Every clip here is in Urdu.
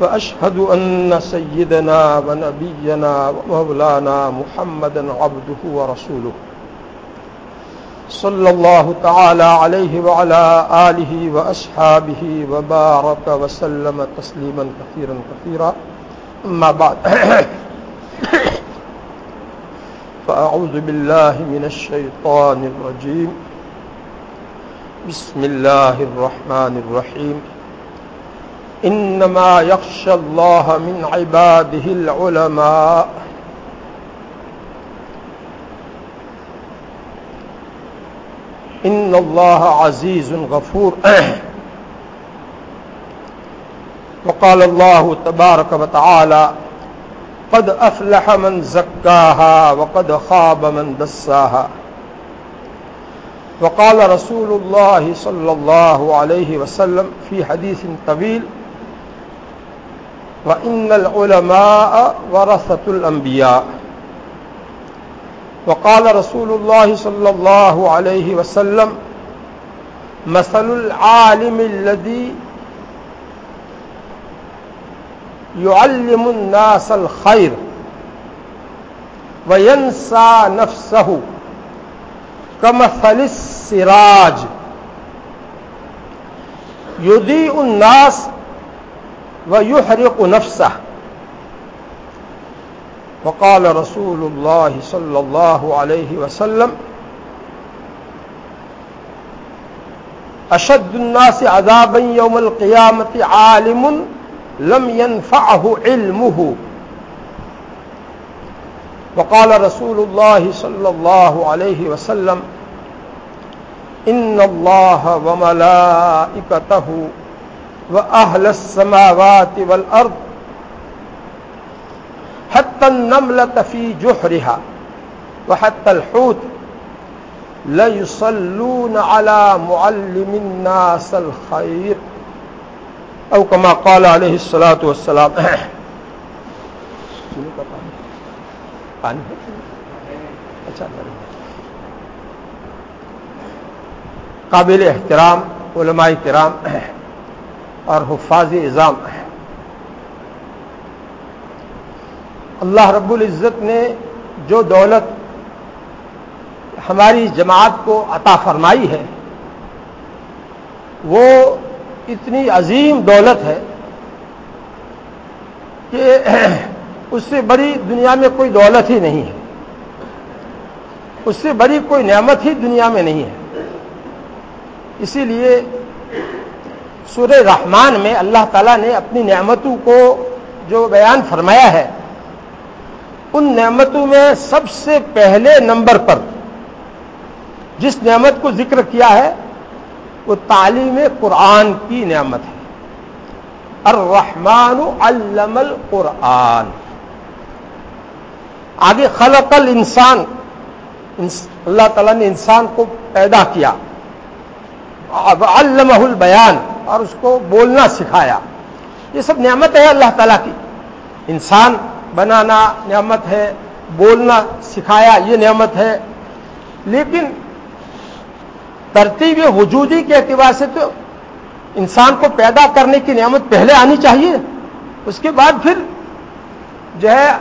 وأشهد أن سيدنا ونبينا ومولانا محمدا عبده ورسوله. صلى الله تعالى عليه وعلى آله وأصحابه وبارك وسلم تسليما كثيرا كثيرا. أما بعد. فأعوذ بالله من الشيطان الرجيم. بسم الله الرحمن الرحيم. إنما يخشى الله من عباده العلماء. إن الله عزيز غفور. وقال الله تبارك وتعالى قد أفلح من زكاها وقد خاب من دساها. وقال رسول الله صلى الله عليه وسلم في حديث طويل وإن العلماء ورثة الأنبياء وقال رسول الله صلى الله عليه وسلم مثل العالم الذي يعلم الناس الخير وينسى نفسه كمثل السراج يضيء الناس ويحرق نفسه. وقال رسول الله صلى الله عليه وسلم، أشد الناس عذابا يوم القيامة عالم لم ينفعه علمه. وقال رسول الله صلى الله عليه وسلم، إن الله وملائكته وأهل السماوات والأرض حتى النملة في جحرها وحتى الحوت ليصلون على معلم الناس الخير أو كما قال عليه الصلاة والسلام قابل احترام، علماء کرام اور حفاظ اظام اللہ رب العزت نے جو دولت ہماری جماعت کو عطا فرمائی ہے، وہ اتنی عظیم دولت ہے کہ اس سے بڑی دنیا میں کوئی دولت ہی نہیں ہے۔ اس سے بڑی کوئی نعمت ہی دنیا میں نہیں ہے۔ اسی لیے سورہ رحمان میں اللہ تعالیٰ نے اپنی نعمتوں کو جو بیان فرمایا ہے، ان نعمتوں میں سب سے پہلے نمبر پر جس نعمت کو ذکر کیا ہے، وہ تعلیم قرآن کی نعمت ہے۔ الرحمن علم القرآن۔ آگے خلق الانسان اللہ تعالیٰ نے انسان کو پیدا کیا۔ علمہ البیان اور اس کو بولنا سکھایا۔ یہ سب نعمت ہے اللہ تعالیٰ کی۔ انسان بنانا نعمت ہے، بولنا سکھایا یہ نعمت ہے۔ لیکن ترتیب وجودی کے اعتبار سے تو انسان کو پیدا کرنے کی نعمت پہلے آنی چاہیے۔ اس کے بعد پھر جو ہے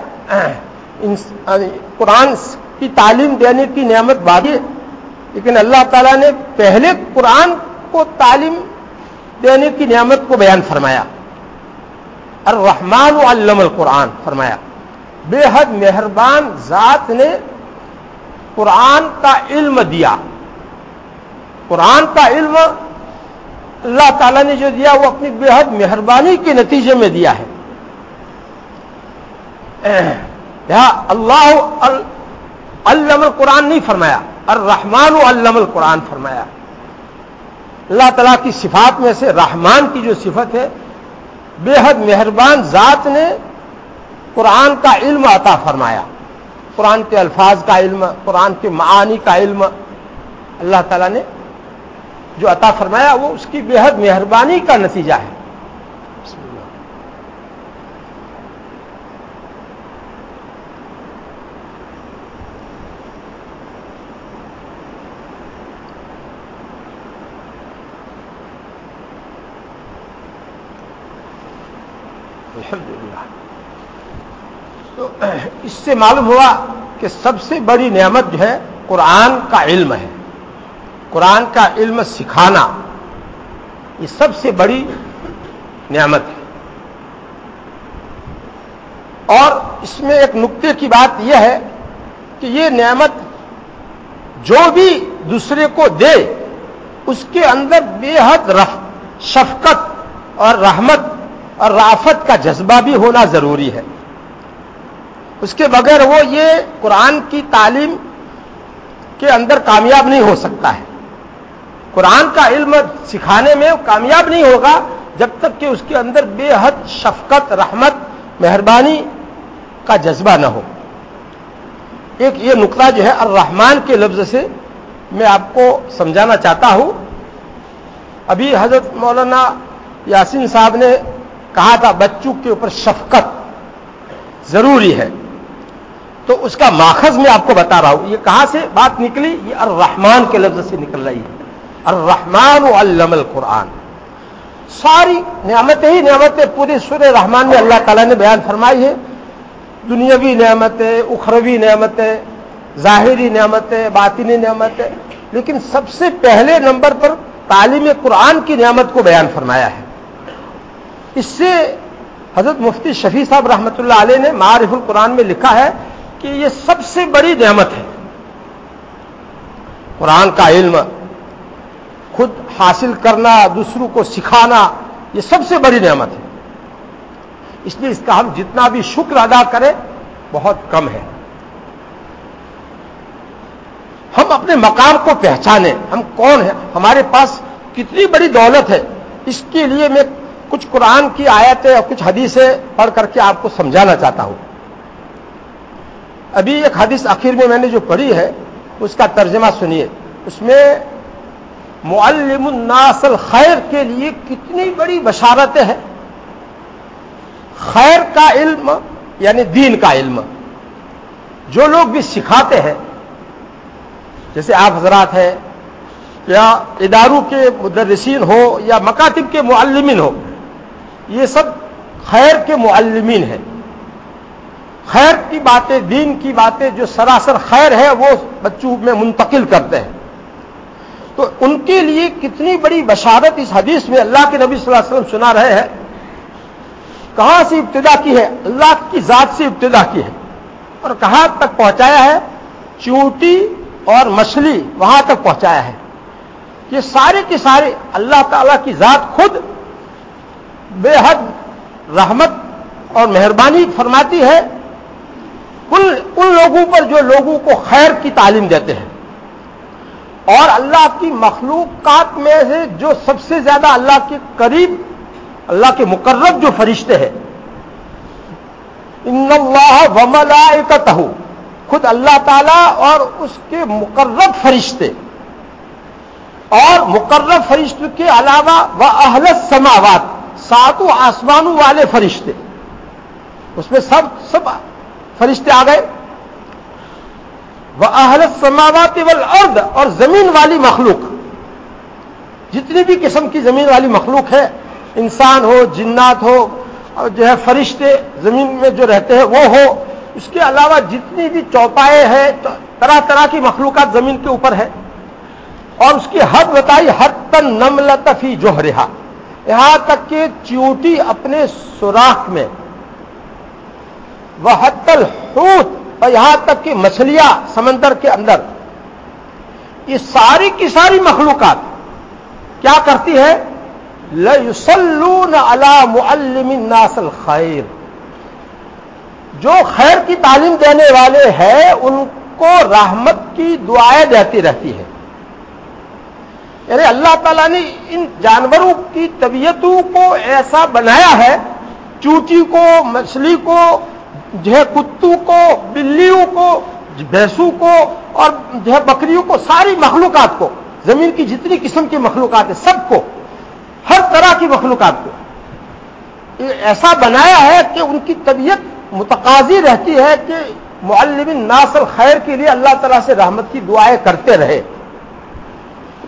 یعنی قرآن کی تعلیم دینے کی نعمت باقی لیکن اللہ تعالیٰ نے پہلے قرآن کو تعلیم دینے کی نعمت کو بیان فرمایا۔ الرحمن علم القرآن فرمایا۔ بے حد مہربان ذات نے قرآن کا علم دیا۔ قرآن کا علم اللہ تعالیٰ نے جو دیا وہ اپنی بے حد مہربانی کے نتیجے میں دیا ہے۔ اللہ علم القرآن نہیں فرمایا۔ الرحمن علم القرآن فرمایا اللہ تعالیٰ کی صفات میں سے رحمان کی جو صفت ہے، بے حد مہربان ذات نے قرآن کا علم عطا فرمایا۔ قرآن کے الفاظ کا علم، قرآن کے معانی کا علم۔ اللہ تعالیٰ نے جو عطا فرمایا، وہ اس کی بے حد مہربانی کا نتیجہ ہے تو اس سے معلوم ہوا کہ سب سے بڑی نعمت جو ہے قرآن کا علم ہے۔ قرآن کا علم سکھانا، یہ سب سے بڑی نعمت ہے۔ اور اس میں ایک نقطے کی بات یہ ہے کہ یہ نعمت جو بھی دوسرے کو دے، اس کے اندر بے حد رف، شفقت اور رحمت اور رافت کا جذبہ بھی ہونا ضروری ہے۔ اس کے بغیر وہ یہ قرآن کی تعلیم کے اندر کامیاب نہیں ہو سکتا ہے۔ قرآن کا علم سکھانے میں کامیاب نہیں ہوگا جب تک کہ اس کے اندر بے حد شفقت، رحمت، مہربانی کا جذبہ نہ ہو۔ ایک یہ نقطہ جو ہے الرحمان کے لفظ سے میں آپ کو سمجھانا چاہتا ہوں۔ ابھی حضرت مولانا یاسین صاحب نے کہا تھا، بچوں کے اوپر شفقت ضروری ہے۔ تو اس کا ماخذ میں آپ کو بتا رہا ہوں۔ یہ کہاں سے بات نکلی؟ یہ الرحمان کے لفظ سے نکل رہی ہے۔ الرحمان و علم القرآن۔ ساری نعمتیں ہی نعمتیں پوری سر رحمان میں اللہ تعالیٰ نے بیان فرمائی ہے دنیاوی نعمتیں، اخروی نعمتیں، ظاہری نعمتیں، باطنی نعمتیں۔ لیکن سب سے پہلے نمبر پر تعلیم قرآن کی نعمت کو بیان فرمایا ہے۔ اس سے حضرت مفتی شفیع صاحب رحمۃ اللہ علیہ نے معارف القرآن میں لکھا ہے کہ یہ سب سے بڑی نعمت ہے۔ قرآن کا علم خود حاصل کرنا، دوسروں کو سکھانا، یہ سب سے بڑی نعمت ہے۔ اس لیے اس کا ہم جتنا بھی شکر ادا کریں، بہت کم ہے۔ ہم اپنے مقام کو پہچانے ہم کون ہیں؟ ہمارے پاس کتنی بڑی دولت ہے۔ اس کے لیے میں کچھ قرآن کی آیتیں اور کچھ حدیثیں پڑھ کر کے آپ کو سمجھانا چاہتا ہوں۔ ابھی ایک حدیث آخر میں میں نے جو پڑھی ہے، اس کا ترجمہ سنیے۔ اس میں معلم الناس الخیر کے لیے کتنی بڑی بشارتیں ہیں۔ خیر کا علم یعنی دین کا علم۔ جو لوگ بھی سکھاتے ہیں، جیسے آپ حضرات ہیں، یا اداروں کے مدرسین ہو، یا مکاتب کے معلمین ہو، یہ سب خیر کے معلمین ہیں۔ خیر کی باتیں، دین کی باتیں جو سراسر خیر ہے، وہ بچوں میں منتقل کرتے ہیں۔ تو ان کے لیے کتنی بڑی بشارت اس حدیث میں اللہ کے نبی صلی اللہ علیہ وسلم سنا رہے ہیں۔ کہاں سے ابتدا کی ہے؟ اللہ کی ذات سے ابتدا کی ہے۔ اور کہاں تک پہنچایا ہے؟ چوٹی اور مچھلی وہاں تک پہنچایا ہے۔ یہ سارے کے سارے اللہ تعالی کی ذات خود بے حد رحمت اور مہربانی فرماتی ہے۔ ان لوگوں پر جو لوگوں کو خیر کی تعلیم دیتے ہیں اور اللہ کی مخلوقات میں سے جو سب سے زیادہ اللہ کے قریب، اللہ کے مقرب جو فرشتے ہیں، ان اللہ وملائکتہ خود اللہ تعالی اور اس کے مقرب فرشتے۔ اور مقرب فرشت کے علاوہ وہ اہلت سماوات ساتوں آسمانوں والے فرشتے۔ اس میں سب سب فرشتے آ گئے۔ وہ اہلت سماوات والارض اور زمین والی مخلوق۔ جتنی بھی قسم کی زمین والی مخلوق ہے، انسان ہو، جنات ہو، اور جو ہے فرشتے زمین میں جو رہتے ہیں، وہ ہو۔ اس کے علاوہ جتنی بھی چوپائے ہیں طرح طرح کی مخلوقات زمین کے اوپر ہے اور اس کی حد بتائی ہر تن نملتفی جو رہا یہاں تک کہ چیوٹی اپنے سوراخ میں۔ وہ حت الحوت، اور یہاں تک کہ مچھلیاں سمندر کے اندر۔ یہ ساری کی ساری مخلوقات کیا کرتی ہے؟ لسلون معلم الناس الخیر جو خیر کی تعلیم دینے والے ہیں، ان کو رحمت کی دعائیں دیتی رہتی ہے یعنی اللہ تعالیٰ نے ان جانوروں کی طبیعتوں کو ایسا بنایا ہے، چوٹی کو، مچھلی کو جو ہے کتو کو، بلیوں کو، بھینسوں کو اور جو ہے بکریوں کو، ساری مخلوقات کو، زمین کی جتنی قسم کی مخلوقات ہیں، سب کو، ہر طرح کی مخلوقات کو۔ ایسا بنایا ہے کہ ان کی طبیعت متقاضی رہتی ہے کہ معلم ناصر خیر کے لیے اللہ تعالیٰ سے رحمت کی دعائیں کرتے رہے۔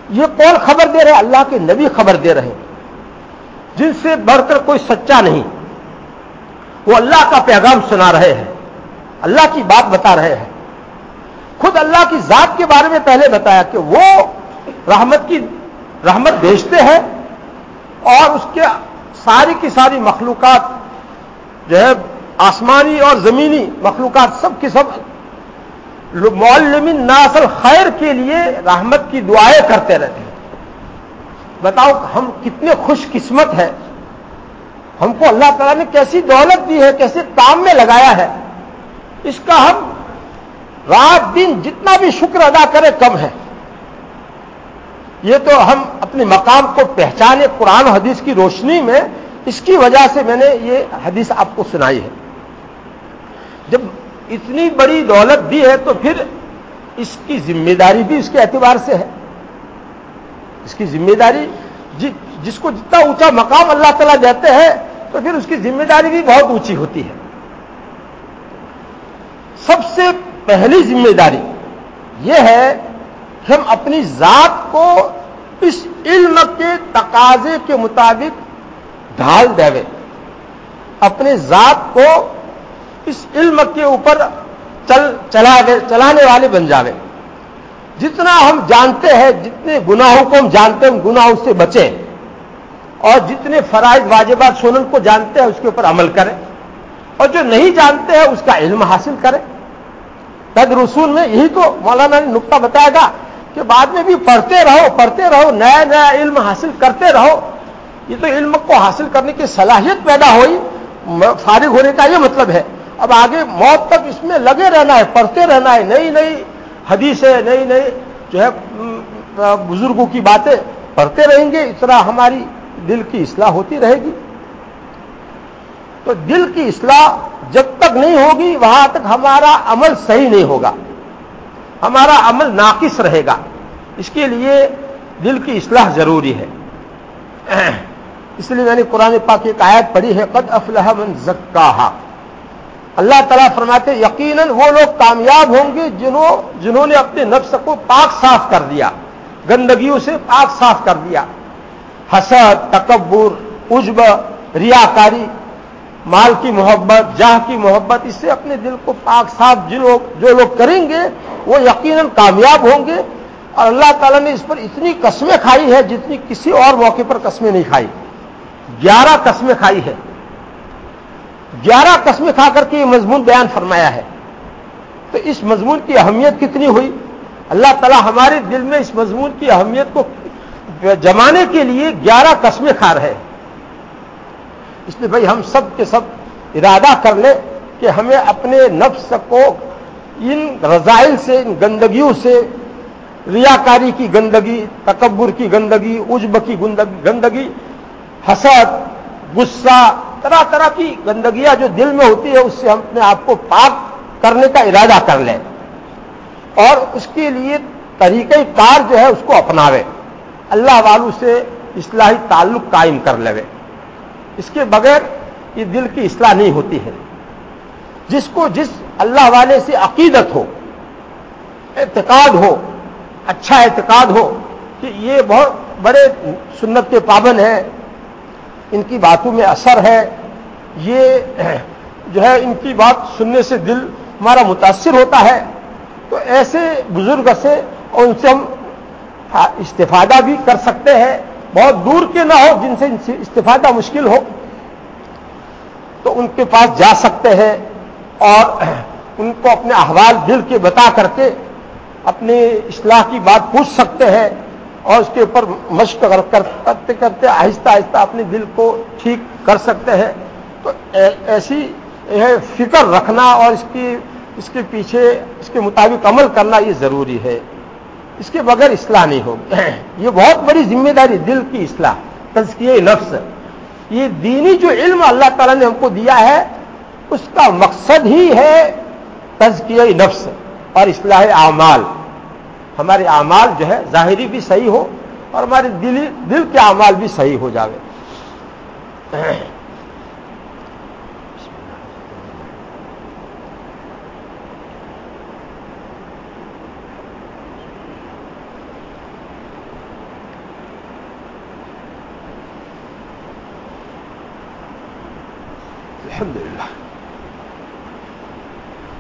یہ کون خبر دے رہے؟ اللہ کے نبی خبر دے رہے۔ جن سے بڑھ کر کوئی سچا نہیں۔ وہ اللہ کا پیغام سنا رہے ہیں اللہ کی بات بتا رہے ہیں خود اللہ کی ذات کے بارے میں پہلے بتایا کہ وہ رحمت کی رحمت بیچتے ہیں اور اس کے ساری کی ساری مخلوقات جو ہے آسمانی اور زمینی مخلوقات سب کی سب معلمین ناسل خیر کے لیے رحمت کی دعائیں کرتے رہتے ہیں۔ بتاؤ ہم کتنے خوش قسمت ہیں۔ ہم کو اللہ تعالیٰ نے کیسی دولت دی ہے، کیسے کام میں لگایا ہے۔ اس کا ہم رات دن جتنا بھی شکر ادا کرے کم ہے۔ یہ تو ہم اپنے مقام کو پہچانے، قرآن و حدیث کی روشنی میں اس کی وجہ سے میں نے یہ حدیث آپ کو سنائی ہے۔ جب اتنی بڑی دولت دی ہے تو پھر اس کی ذمہ داری بھی اس کے اعتبار سے ہے۔ اس کی ذمہ داری جی جس کو جتنا اونچا مقام اللہ تعالیٰ دیتے ہیں، تو پھر اس کی ذمہ داری بھی بہت اونچی ہوتی ہے۔ سب سے پہلی ذمہ داری یہ ہے کہ ہم اپنی ذات کو اس علم کے تقاضے کے مطابق ڈھال دے اپنے ذات کو اس علم کے اوپر چل، چلا، چلانے والے بن جاوے۔ جتنا ہم جانتے ہیں، جتنے گناہوں کو ہم جانتے ہیں گناہوں سے بچیں۔ اور جتنے فرائض واجبات سونن کو جانتے ہیں اس کے اوپر عمل کریں اور جو نہیں جانتے ہیں اس کا علم حاصل کریں تد رسول میں یہی تو مولانا نے نقطہ بتایا گا کہ بعد میں بھی پڑھتے رہو پڑھتے رہو، نیا نیا علم حاصل کرتے رہو۔ یہ تو علم کو حاصل کرنے کی صلاحیت پیدا ہوئی۔ فارغ ہونے کا یہ مطلب ہے۔ اب آگے موت تک اس میں لگے رہنا ہے، پڑھتے رہنا ہے۔ نئی نئی حدیث ہے نئی نئی جو ہے بزرگوں کی باتیں پڑھتے رہیں گے۔ اس طرح ہماری دل کی اصلاح ہوتی رہے گی۔ تو دل کی اصلاح جب تک نہیں ہوگی، وہاں تک ہمارا عمل صحیح نہیں ہوگا۔ ہمارا عمل ناقص رہے گا۔ اس کے لیے دل کی اصلاح ضروری ہے۔ اس لیے میں نے قرآن پاک ایک آیت پڑھی ہے، قد افلح من زکاہا اللہ تعالیٰ فرماتے یقیناً وہ لوگ کامیاب ہوں گے جنہوں جنہوں نے اپنے نفس کو پاک صاف کر دیا، گندگیوں سے پاک صاف کر دیا۔ حسد، تکبر عجب ریاکاری، مال کی محبت، جاہ کی محبت، اس سے اپنے دل کو پاک، صاف جن لوگ جو لوگ کریں گے، وہ یقیناً کامیاب ہوں گے۔ اور اللہ تعالیٰ نے اس پر اتنی قسمیں کھائی ہے جتنی کسی اور موقع پر قسمیں نہیں کھائی۔ گیارہ قسمیں کھائی ہے گیارہ قسمیں کھا کر کے یہ مضمون بیان فرمایا ہے۔ تو اس مضمون کی اہمیت کتنی ہوئی؟ اللہ تعالیٰ ہمارے دل میں اس مضمون کی اہمیت کو جمانے کے لیے گیارہ قسمیں کھا رہے اس لیے بھائی ہم سب کے سب ارادہ کر لیں کہ ہمیں اپنے نفس کو ان رضائل سے، ان گندگیوں سے، ریاکاری کی گندگی، تکبر کی گندگی، عجب کی گندگی حسد، غصہ، طرح طرح کی گندگیاں جو دل میں ہوتی ہے اس سے ہم اپنے آپ کو پاک کرنے کا ارادہ کر لیں۔ اور اس کے لیے طریقہ کار جو ہے، اس کو اپناوے اللہ والوں سے اصلاحی تعلق قائم کر لے اس کے بغیر یہ دل کی اصلاح نہیں ہوتی ہے۔ جس کو جس اللہ والے سے عقیدت ہو، اعتقاد ہو اچھا اعتقاد ہو کہ یہ بہت بڑے سنت کے پابند ہیں، ان کی باتوں میں اثر ہے، یہ جو ہے ان کی بات سننے سے دل ہمارا متاثر ہوتا ہے۔ تو ایسے بزرگ سے ان سے ہم استفادہ بھی کر سکتے ہیں، بہت دور کے نہ ہو جن سے استفادہ مشکل ہو، تو ان کے پاس جا سکتے ہیں اور ان کو اپنے احوال دل کے بتا کر کے اپنی اصلاح کی بات پوچھ سکتے ہیں اور اس کے اوپر مشق کرتے کرتے آہستہ آہستہ اپنے دل کو ٹھیک کر سکتے ہیں۔ تو ایسی فکر رکھنا اور اس کی اس کے پیچھے اس کے مطابق عمل کرنا یہ ضروری ہے۔ اس کے بغیر اصلاح نہیں ہوگی یہ بہت بڑی ذمہ داری دل کی اصلاح تزکیے نفس۔ یہ دینی جو علم اللہ تعالیٰ نے ہم کو دیا ہے، اس کا مقصد ہی ہے تزکیہ نفس اور اصلاح اعمال۔ ہمارے اعمال جو ہے، ظاہری بھی صحیح ہو اور ہمارے دل دل کے اعمال بھی صحیح ہو جاوے۔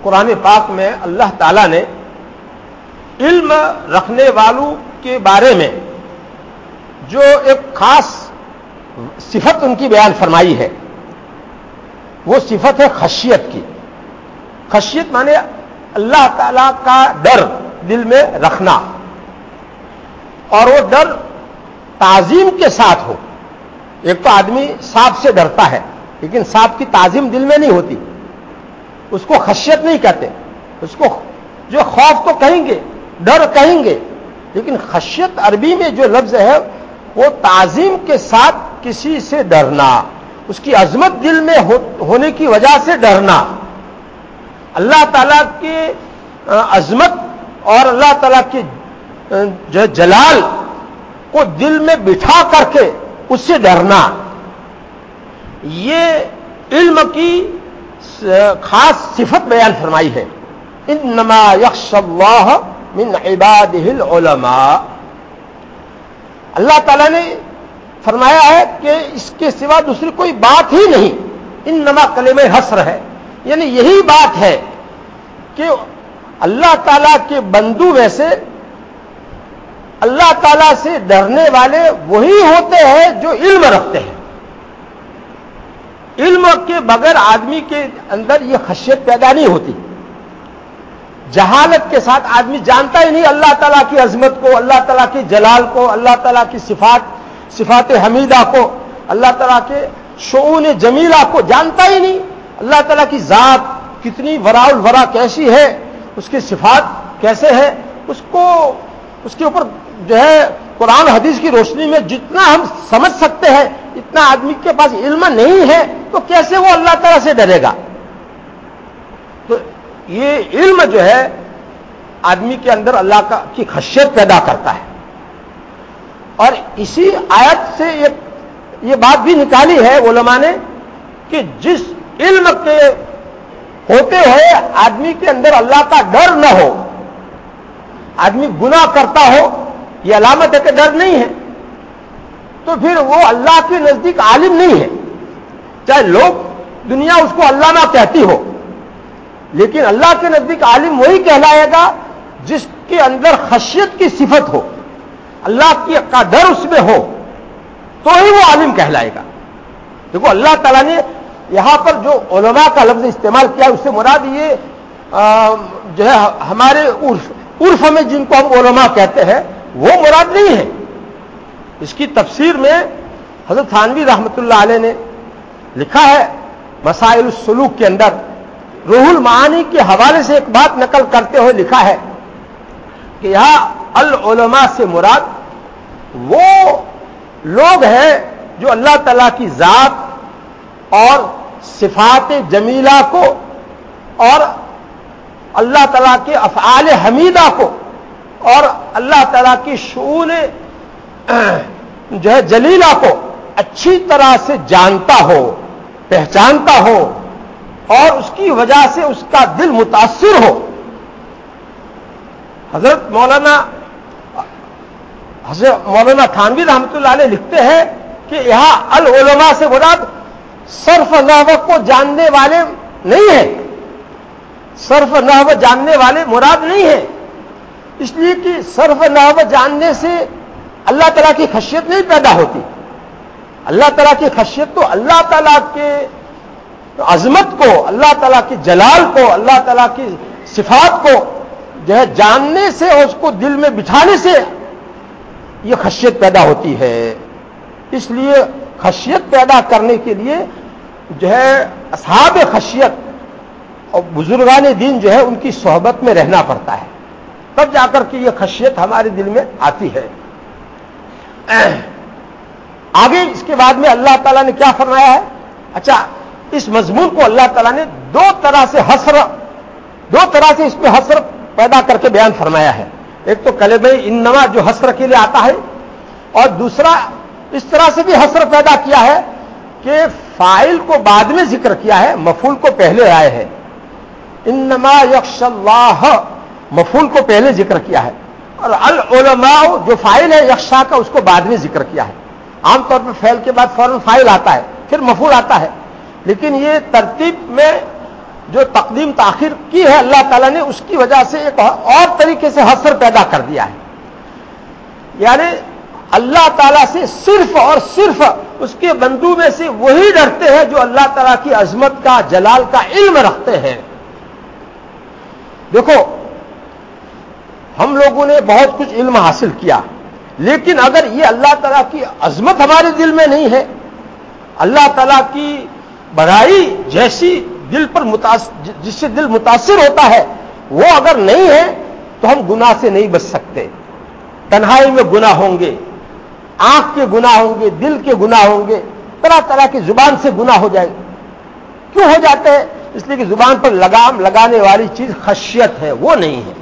قرآن پاک میں اللہ تعالی نے علم رکھنے والوں کے بارے میں جو ایک خاص صفت ان کی بیان فرمائی ہے، وہ صفت ہے خشیت کی۔ خشیت مانے اللہ تعالی کا ڈر دل میں رکھنا۔ اور وہ ڈر تعظیم کے ساتھ ہو۔ ایک تو آدمی سانپ سے ڈرتا ہے، لیکن سانپ کی تعظیم دل میں نہیں ہوتی۔ اس کو خشیت نہیں کہتے۔ اس کو جو خوف تو کہیں گے، ڈر کہیں گے، لیکن خشیت عربی میں جو لفظ ہے، وہ تعظیم کے ساتھ کسی سے ڈرنا، اس کی عظمت دل میں ہونے کی وجہ سے ڈرنا۔ اللہ تعالی کی عظمت اور اللہ تعالی کی جو جلال کو دل میں بٹھا کر کے اس سے ڈرنا۔ یہ علم کی خاص صفت بیان فرمائی ہے۔ انما یخش اللہ من عباده العلماء۔ اللہ تعالی نے فرمایا ہے کہ اس کے سوا دوسری کوئی بات ہی نہیں۔ ان نما کلم حسر ہے۔ یعنی یہی بات ہے کہ اللہ تعالی کے بندو میں سے اللہ تعالی سے ڈرنے والے وہی ہوتے ہیں جو علم رکھتے ہیں۔ علم کے بغیر آدمی کے اندر یہ خشیت پیدا نہیں ہوتی۔ جہالت کے ساتھ آدمی جانتا ہی نہیں اللہ تعالیٰ کی عظمت کو، اللہ تعالیٰ کی جلال کو، اللہ تعالیٰ کی صفات صفات حمیدہ کو، اللہ تعالیٰ کے شعون جمیلہ کو جانتا ہی نہیں۔ اللہ تعالیٰ کی ذات کتنی ورا الورا کیسی ہے، اس کی صفات کیسے ہے اس کو، اس کے اوپر جو ہے قرآن حدیث کی روشنی میں جتنا ہم سمجھ سکتے ہیں، اتنا آدمی کے پاس علم نہیں ہے، تو کیسے وہ اللہ تعالیٰ سے ڈرے گا؟ تو یہ علم جو ہے، آدمی کے اندر اللہ کا کی خشیت پیدا کرتا ہے۔ اور اسی آیت سے یہ بات بھی نکالی ہے علماء نے کہ جس علم کے ہوتے ہوئے آدمی کے اندر اللہ کا ڈر نہ ہو، آدمی گناہ کرتا ہو یہ علامت ہے کہ ڈر نہیں ہے۔ تو پھر وہ اللہ کے نزدیک عالم نہیں ہے۔ چاہے لوگ دنیا اس کو علامہ کہتی ہو، لیکن اللہ کے نزدیک عالم وہی کہلائے گا جس کے اندر خشیت کی صفت ہو، اللہ کی کا ڈر اس میں ہو، تو ہی وہ عالم کہلائے گا۔ دیکھو، اللہ تعالیٰ نے یہاں پر جو علماء کا لفظ استعمال کیا، اس سے مراد یہ جو ہے، ہمارے عرف عرف میں جن کو ہم علماء کہتے ہیں وہ مراد نہیں ہے۔ اس کی تفسیر میں حضرت تھانوی رحمت اللہ علیہ نے لکھا ہے، مسائل السلوک کے اندر۔ روح المعانی کے حوالے سے ایک بات نقل کرتے ہوئے لکھا ہے کہ یہاں العلماء سے مراد وہ لوگ ہیں جو اللہ تعالی کی ذات اور صفات جمیلہ کو اور اللہ تعالیٰ کے افعال حمیدہ کو اور اللہ تعالیٰ کی شعون جو ہے جلیلہ کو اچھی طرح سے جانتا ہو، پہچانتا ہو، اور اس کی وجہ سے اس کا دل متاثر ہو۔ حضرت مولانا حضرت مولانا تھانوی رحمۃ اللہ علیہ لکھتے ہیں کہ یہاں العلماء سے مراد صرف نحو کو جاننے والے نہیں ہیں۔ صرف نحو جاننے والے مراد نہیں ہیں۔ اس لیے کہ صرف نحو جاننے سے اللہ تعالیٰ کی خشیت نہیں پیدا ہوتی۔ اللہ تعالیٰ کی خشیت تو اللہ تعالیٰ کے عظمت کو، اللہ تعالیٰ کی جلال کو، اللہ تعالیٰ کی صفات کو جو ہے جاننے سے اور اس کو دل میں بٹھانے سے یہ خشیت پیدا ہوتی ہے۔ اس لیے خشیت پیدا کرنے کے لیے جو ہے اصحاب خشیت اور بزرگان دین جو ہے ان کی صحبت میں رہنا پڑتا ہے۔ تب جا کر کے یہ خشیت ہمارے دل میں آتی ہے۔ آگے اس کے بعد میں اللہ تعالیٰ نے کیا فرمایا ہے؟ اچھا اس مضمون کو اللہ تعالیٰ نے دو طرح سے حسر دو طرح سے اس پہ حسر پیدا کر کے بیان فرمایا ہے۔ ایک تو کلب انما جو حسر کے لیے آتا ہے، اور دوسرا اس طرح سے بھی حسر پیدا کیا ہے کہ فائل کو بعد میں ذکر کیا ہے مفول کو پہلے آئے ہیں انما یکش اللہ مفول کو پہلے ذکر کیا ہے اور العلماء جو فائل ہے یکشا کا اس کو بعد میں ذکر کیا ہے عام طور پہ فیل کے بعد فوراً فائل آتا ہے، پھر مفول آتا ہے۔ لیکن یہ ترتیب میں جو تقدیم تاخیر کی ہے اللہ تعالیٰ نے، اس کی وجہ سے ایک اور طریقے سے حسر پیدا کر دیا ہے۔ یعنی اللہ تعالیٰ سے صرف اور صرف اس کے بندو میں سے وہی ڈرتے ہیں جو اللہ تعالیٰ کی عظمت کا، جلال کا علم رکھتے ہیں۔ دیکھو ہم لوگوں نے بہت کچھ علم حاصل کیا، لیکن اگر یہ اللہ تعالیٰ کی عظمت ہمارے دل میں نہیں ہے، اللہ تعالیٰ کی بڑائی جیسی دل پر جس سے دل متاثر ہوتا ہے، وہ اگر نہیں ہے تو ہم گناہ سے نہیں بچ سکتے۔ تنہائی میں گناہ ہوں گے، آنکھ کے گناہ ہوں گے، دل کے گناہ ہوں گے، طرح طرح کی زبان سے گناہ ہو جائے۔ کیوں ہو جاتے ہیں؟ اس لیے کہ زبان پر لگام لگانے والی چیز خشیت ہے، وہ نہیں ہے۔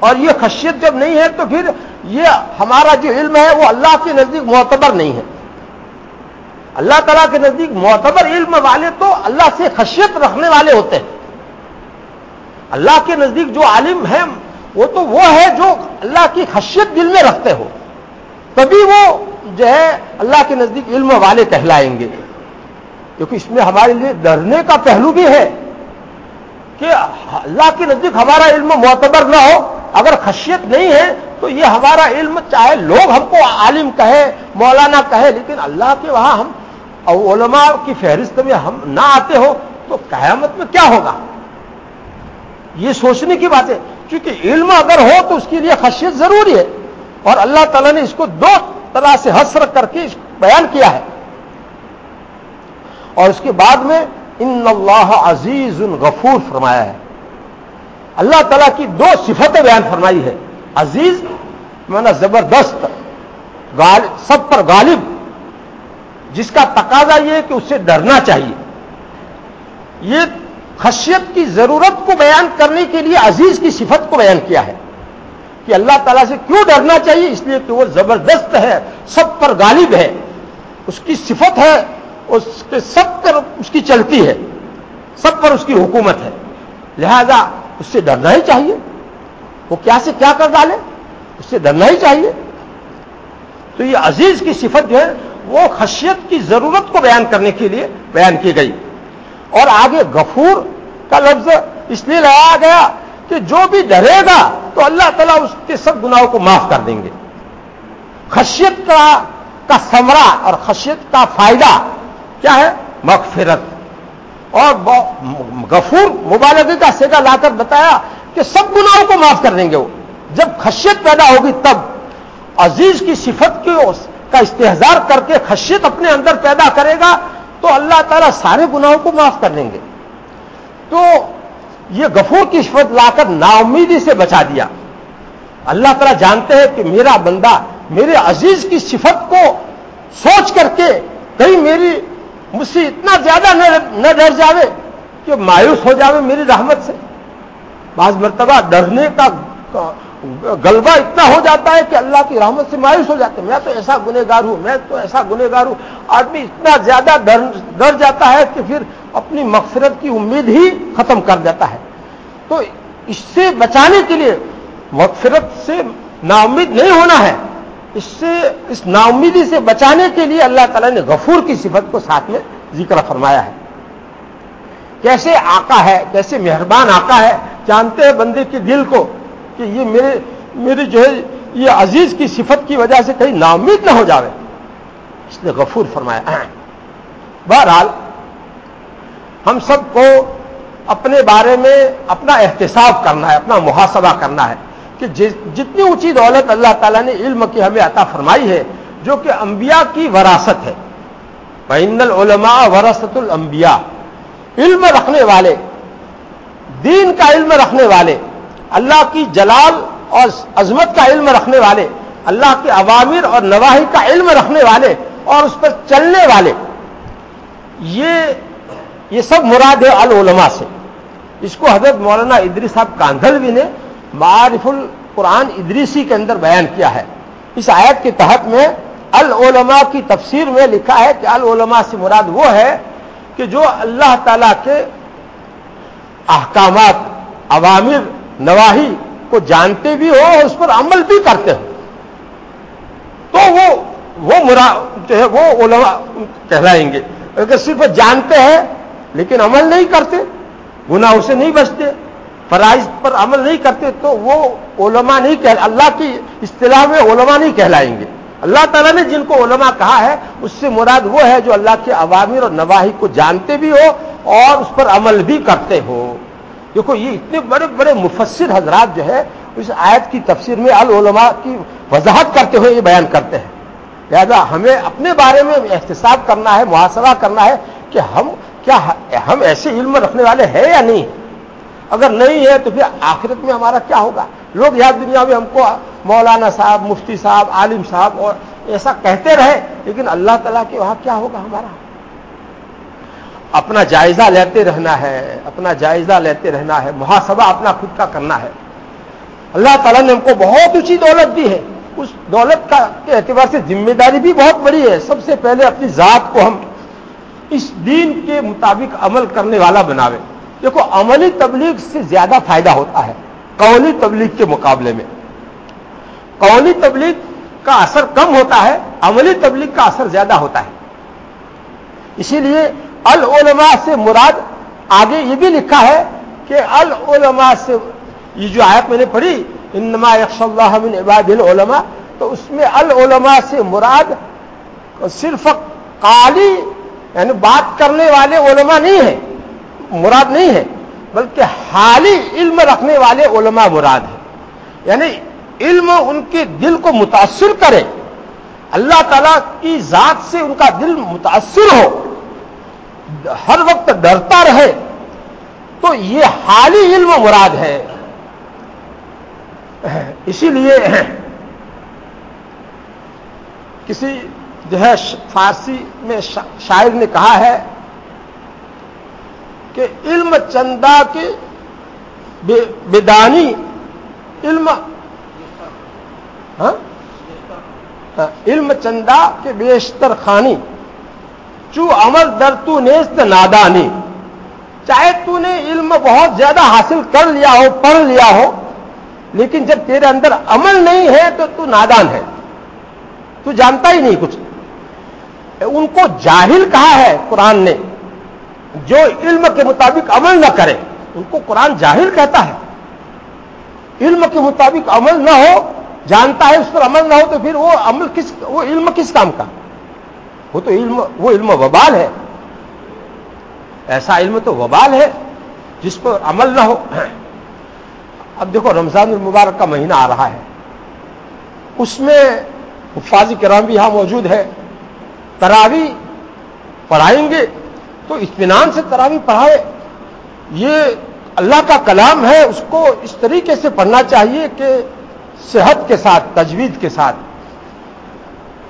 اور یہ خشیت جب نہیں ہے تو پھر یہ ہمارا جو علم ہے وہ اللہ کے نزدیک معتبر نہیں ہے۔ اللہ تعالیٰ کے نزدیک معتبر علم والے تو اللہ سے خشیت رکھنے والے ہوتے ہیں۔ اللہ کے نزدیک جو عالم ہے، وہ تو وہ ہے جو اللہ کی خشیت دل میں رکھتے ہو۔ تبھی وہ جو ہے اللہ کے نزدیک علم والے کہلائیں گے۔ کیونکہ اس میں ہمارے لیے ڈرنے کا پہلو بھی ہے کہ اللہ کے نزدیک ہمارا علم معتبر نہ ہو۔ اگر خشیت نہیں ہے تو یہ ہمارا علم چاہے لوگ ہم کو عالم کہے، مولانا کہے، لیکن اللہ کے وہاں ہم علماء کی فہرست میں ہم نہ آتے ہو تو قیامت میں کیا ہوگا؟ یہ سوچنے کی بات ہے، کیونکہ علم اگر ہو تو اس کے لیے خشیت ضروری ہے۔ اور اللہ تعالیٰ نے اس کو دو طرح سے حسر کر کے بیان کیا ہے۔ اور اس کے بعد میں، ان اللہ عزیز غفور فرمایا ہے۔ اللہ تعالیٰ کی دو صفتیں بیان فرمائی ہے عزیز، مانا زبردست سب پر غالب، جس کا تقاضا یہ ہے کہ اسے ڈرنا چاہیے۔ یہ خشیت کی ضرورت کو بیان کرنے کے لیے عزیز کی صفت کو بیان کیا ہے کہ اللہ تعالیٰ سے کیوں ڈرنا چاہیے؟ اس لیے کہ وہ زبردست ہے، سب پر غالب ہے۔ اس کی صفت ہے، اس کے سب پر اس کی چلتی ہے، سب پر اس کی حکومت ہے۔ لہذا اس سے ڈرنا ہی چاہیے۔ وہ کیا سے کیا کر ڈالے؟ اس سے ڈرنا ہی چاہیے۔ تو یہ عزیز کی صفت جو ہے، وہ خشیت کی ضرورت کو بیان کرنے کے لیے بیان کی گئی۔ اور آگے غفور کا لفظ اس لیے لایا گیا کہ جو بھی ڈرے گا تو اللہ تعالیٰ اس کے سب گناہوں کو معاف کر دیں گے۔ خشیت کا کا سمرا اور خشیت کا فائدہ کیا ہے؟ مغفرت۔ اور غفور مبالغے کا سیگا لا کر بتایا کہ سب گناہوں کو معاف کر دیں گے وہ۔ جب خشیت پیدا ہوگی تب عزیز کی صفت کی کا استحزار کر کے خشیت اپنے اندر پیدا کرے گا، تو اللہ تعالیٰ سارے گناہوں کو معاف کر دیں گے۔ تو یہ غفور کی صفت لا کر نا امیدی سے بچا دیا۔ اللہ تعالیٰ جانتے ہیں کہ میرا بندہ، میرے عزیز کی صفت کو سوچ کر کے کہیں میری مجھ سے اتنا زیادہ نہ ڈر جاوے کہ مایوس ہو جاوے میری رحمت سے۔ بعض مرتبہ ڈرنے کا غلبہ اتنا ہو جاتا ہے کہ اللہ کی رحمت سے مایوس ہو جاتے میں تو ایسا گنہ گار ہوں، میں تو ایسا گنہ گار ہوں۔ آدمی اتنا زیادہ ڈر جاتا ہے کہ پھر اپنی مغفرت کی امید ہی ختم کر دیتا ہے۔ تو اس سے بچانے کے لیے مغفرت سے نا امید نہیں ہونا ہے۔ اس سے، اس نا سے بچانے کے لیے اللہ تعالیٰ نے غفور کی صفت کو ساتھ میں ذکر فرمایا ہے۔ کیسے آقا ہے، کیسے مہربان آقا ہے، جانتے ہیں بندے کے دل کو کہ یہ میرے، میری جو ہے، یہ عزیز کی صفت کی وجہ سے کہیں نا امید نہ ہو جاوے۔ اس نے غفور فرمایا بہرحال، ہم سب کو اپنے بارے میں اپنا احتساب کرنا ہے، اپنا محاسبہ کرنا ہے۔ کہ جتنی اونچی دولت اللہ تعالیٰ نے علم کی ہمیں عطا فرمائی ہے، جو کہ انبیاء کی وراثت ہے۔ بین العلماء ورثت الانبیاء علم رکھنے والے، دین کا علم رکھنے والے، اللہ کی جلال اور عظمت کا علم رکھنے والے، اللہ کے عوامر اور نواحی کا علم رکھنے والے اور اس پر چلنے والے۔ یہ یہ سب مراد ہے العلماء سے۔ اس کو حضرت مولانا ادری صاحب کاندھلوی نے معارف القرآن ادریسی کے اندر بیان کیا ہے۔ اس آیت کے تحت میں العلماء کی تفسیر میں لکھا ہے کہ العلماء سے مراد وہ ہے کہ جو اللہ تعالی کے احکامات عوامر نواحی کو جانتے بھی ہو اور اس پر عمل بھی کرتے ہو۔ تو وہ وہ مرا، جو ہے وہ علماء کہلائیں گے۔ اگر صرف جانتے ہیں لیکن عمل نہیں کرتے، گناہوں سے نہیں بچتے۔ فرائض پر عمل نہیں کرتے تو وہ علماء نہیں کہ اللہ کی اصطلاح میں علماء نہیں کہلائیں گے۔ اللہ تعالیٰ نے جن کو علماء کہا ہے، اس سے مراد وہ ہے جو اللہ کے عوامر اور نواحی کو جانتے بھی ہو اور اس پر عمل بھی کرتے ہو۔ دیکھو، یہ اتنے بڑے بڑے مفسر حضرات جو ہے اس آیت کی تفسیر میں العلماء کی وضاحت کرتے ہوئے یہ بیان کرتے ہیں۔ لہذا ہمیں اپنے بارے میں احتساب کرنا ہے محاسبہ کرنا ہے کہ ہم کیا، ہم ایسے علم رکھنے والے ہیں یا نہیں؟ اگر نہیں ہے تو پھر آخرت میں ہمارا کیا ہوگا؟ لوگ یاد دنیا میں ہم کو مولانا صاحب، مفتی صاحب، عالم صاحب اور ایسا کہتے رہے، لیکن اللہ تعالیٰ کے وہاں کیا ہوگا ہمارا؟ اپنا جائزہ لیتے رہنا ہے، اپنا جائزہ لیتے رہنا ہے، محاسبہ اپنا خود کا کرنا ہے۔ اللہ تعالیٰ نے ہم کو بہت اونچی دولت دی ہے۔ اس دولت کا کے اعتبار سے ذمہ داری بھی بہت بڑی ہے۔ سب سے پہلے اپنی ذات کو ہم اس دین کے مطابق عمل کرنے والا بناوے۔ دیکھو، عملی تبلیغ سے زیادہ فائدہ ہوتا ہے قولی تبلیغ کے مقابلے میں۔ قولی تبلیغ کا اثر کم ہوتا ہے، عملی تبلیغ کا اثر زیادہ ہوتا ہے۔ اسی لیے العلماء سے مراد آگے یہ بھی لکھا ہے کہ العلماء سے، یہ جو آیت میں نے پڑھی، انما یکش اللہ من عباد العلماء، تو اس میں العلماء سے مراد صرف قالی یعنی بات کرنے والے علماء نہیں ہیں۔ مراد نہیں ہے، بلکہ حالی علم رکھنے والے علماء مراد ہے یعنی علم ان کے دل کو متاثر کرے۔ اللہ تعالی کی ذات سے ان کا دل متاثر ہو، ہر وقت ڈرتا رہے۔ تو یہ حالی علم مراد ہے۔ اسی لیے کسی جو ہے فارسی میں شاعر نے کہا ہے کہ علم چندہ کے بیدانی علم ہاں،, ہاں، علم چندہ کے بیشتر خانی۔ چو عمل در تو نیست نادانی۔ چاہے تو نے علم بہت زیادہ حاصل کر لیا ہو پڑھ لیا ہو لیکن جب تیرے اندر عمل نہیں ہے تو تو نادان ہے۔ تو جانتا ہی نہیں کچھ۔ ان کو جاہل کہا ہے قرآن نے۔ جو علم کے مطابق عمل نہ کرے، ان کو قرآن جاہل کہتا ہے۔ علم کے مطابق عمل نہ ہو، جانتا ہے اس پر عمل نہ ہو، تو پھر وہ عمل کس، وہ علم کس کام کا؟ وہ تو علم، وہ علم وبال ہے۔ ایسا علم تو وبال ہے جس پر عمل نہ ہو۔ اب دیکھو، رمضان المبارک کا مہینہ آ رہا ہے۔ اس میں حفاظ کرام بھی یہاں موجود ہے۔ تراوی پڑھائیں گے۔ تو اطمینان سے تراوی پڑھائے۔ یہ اللہ کا کلام ہے، اس کو اس طریقے سے پڑھنا چاہیے کہ صحت کے ساتھ، تجوید کے ساتھ۔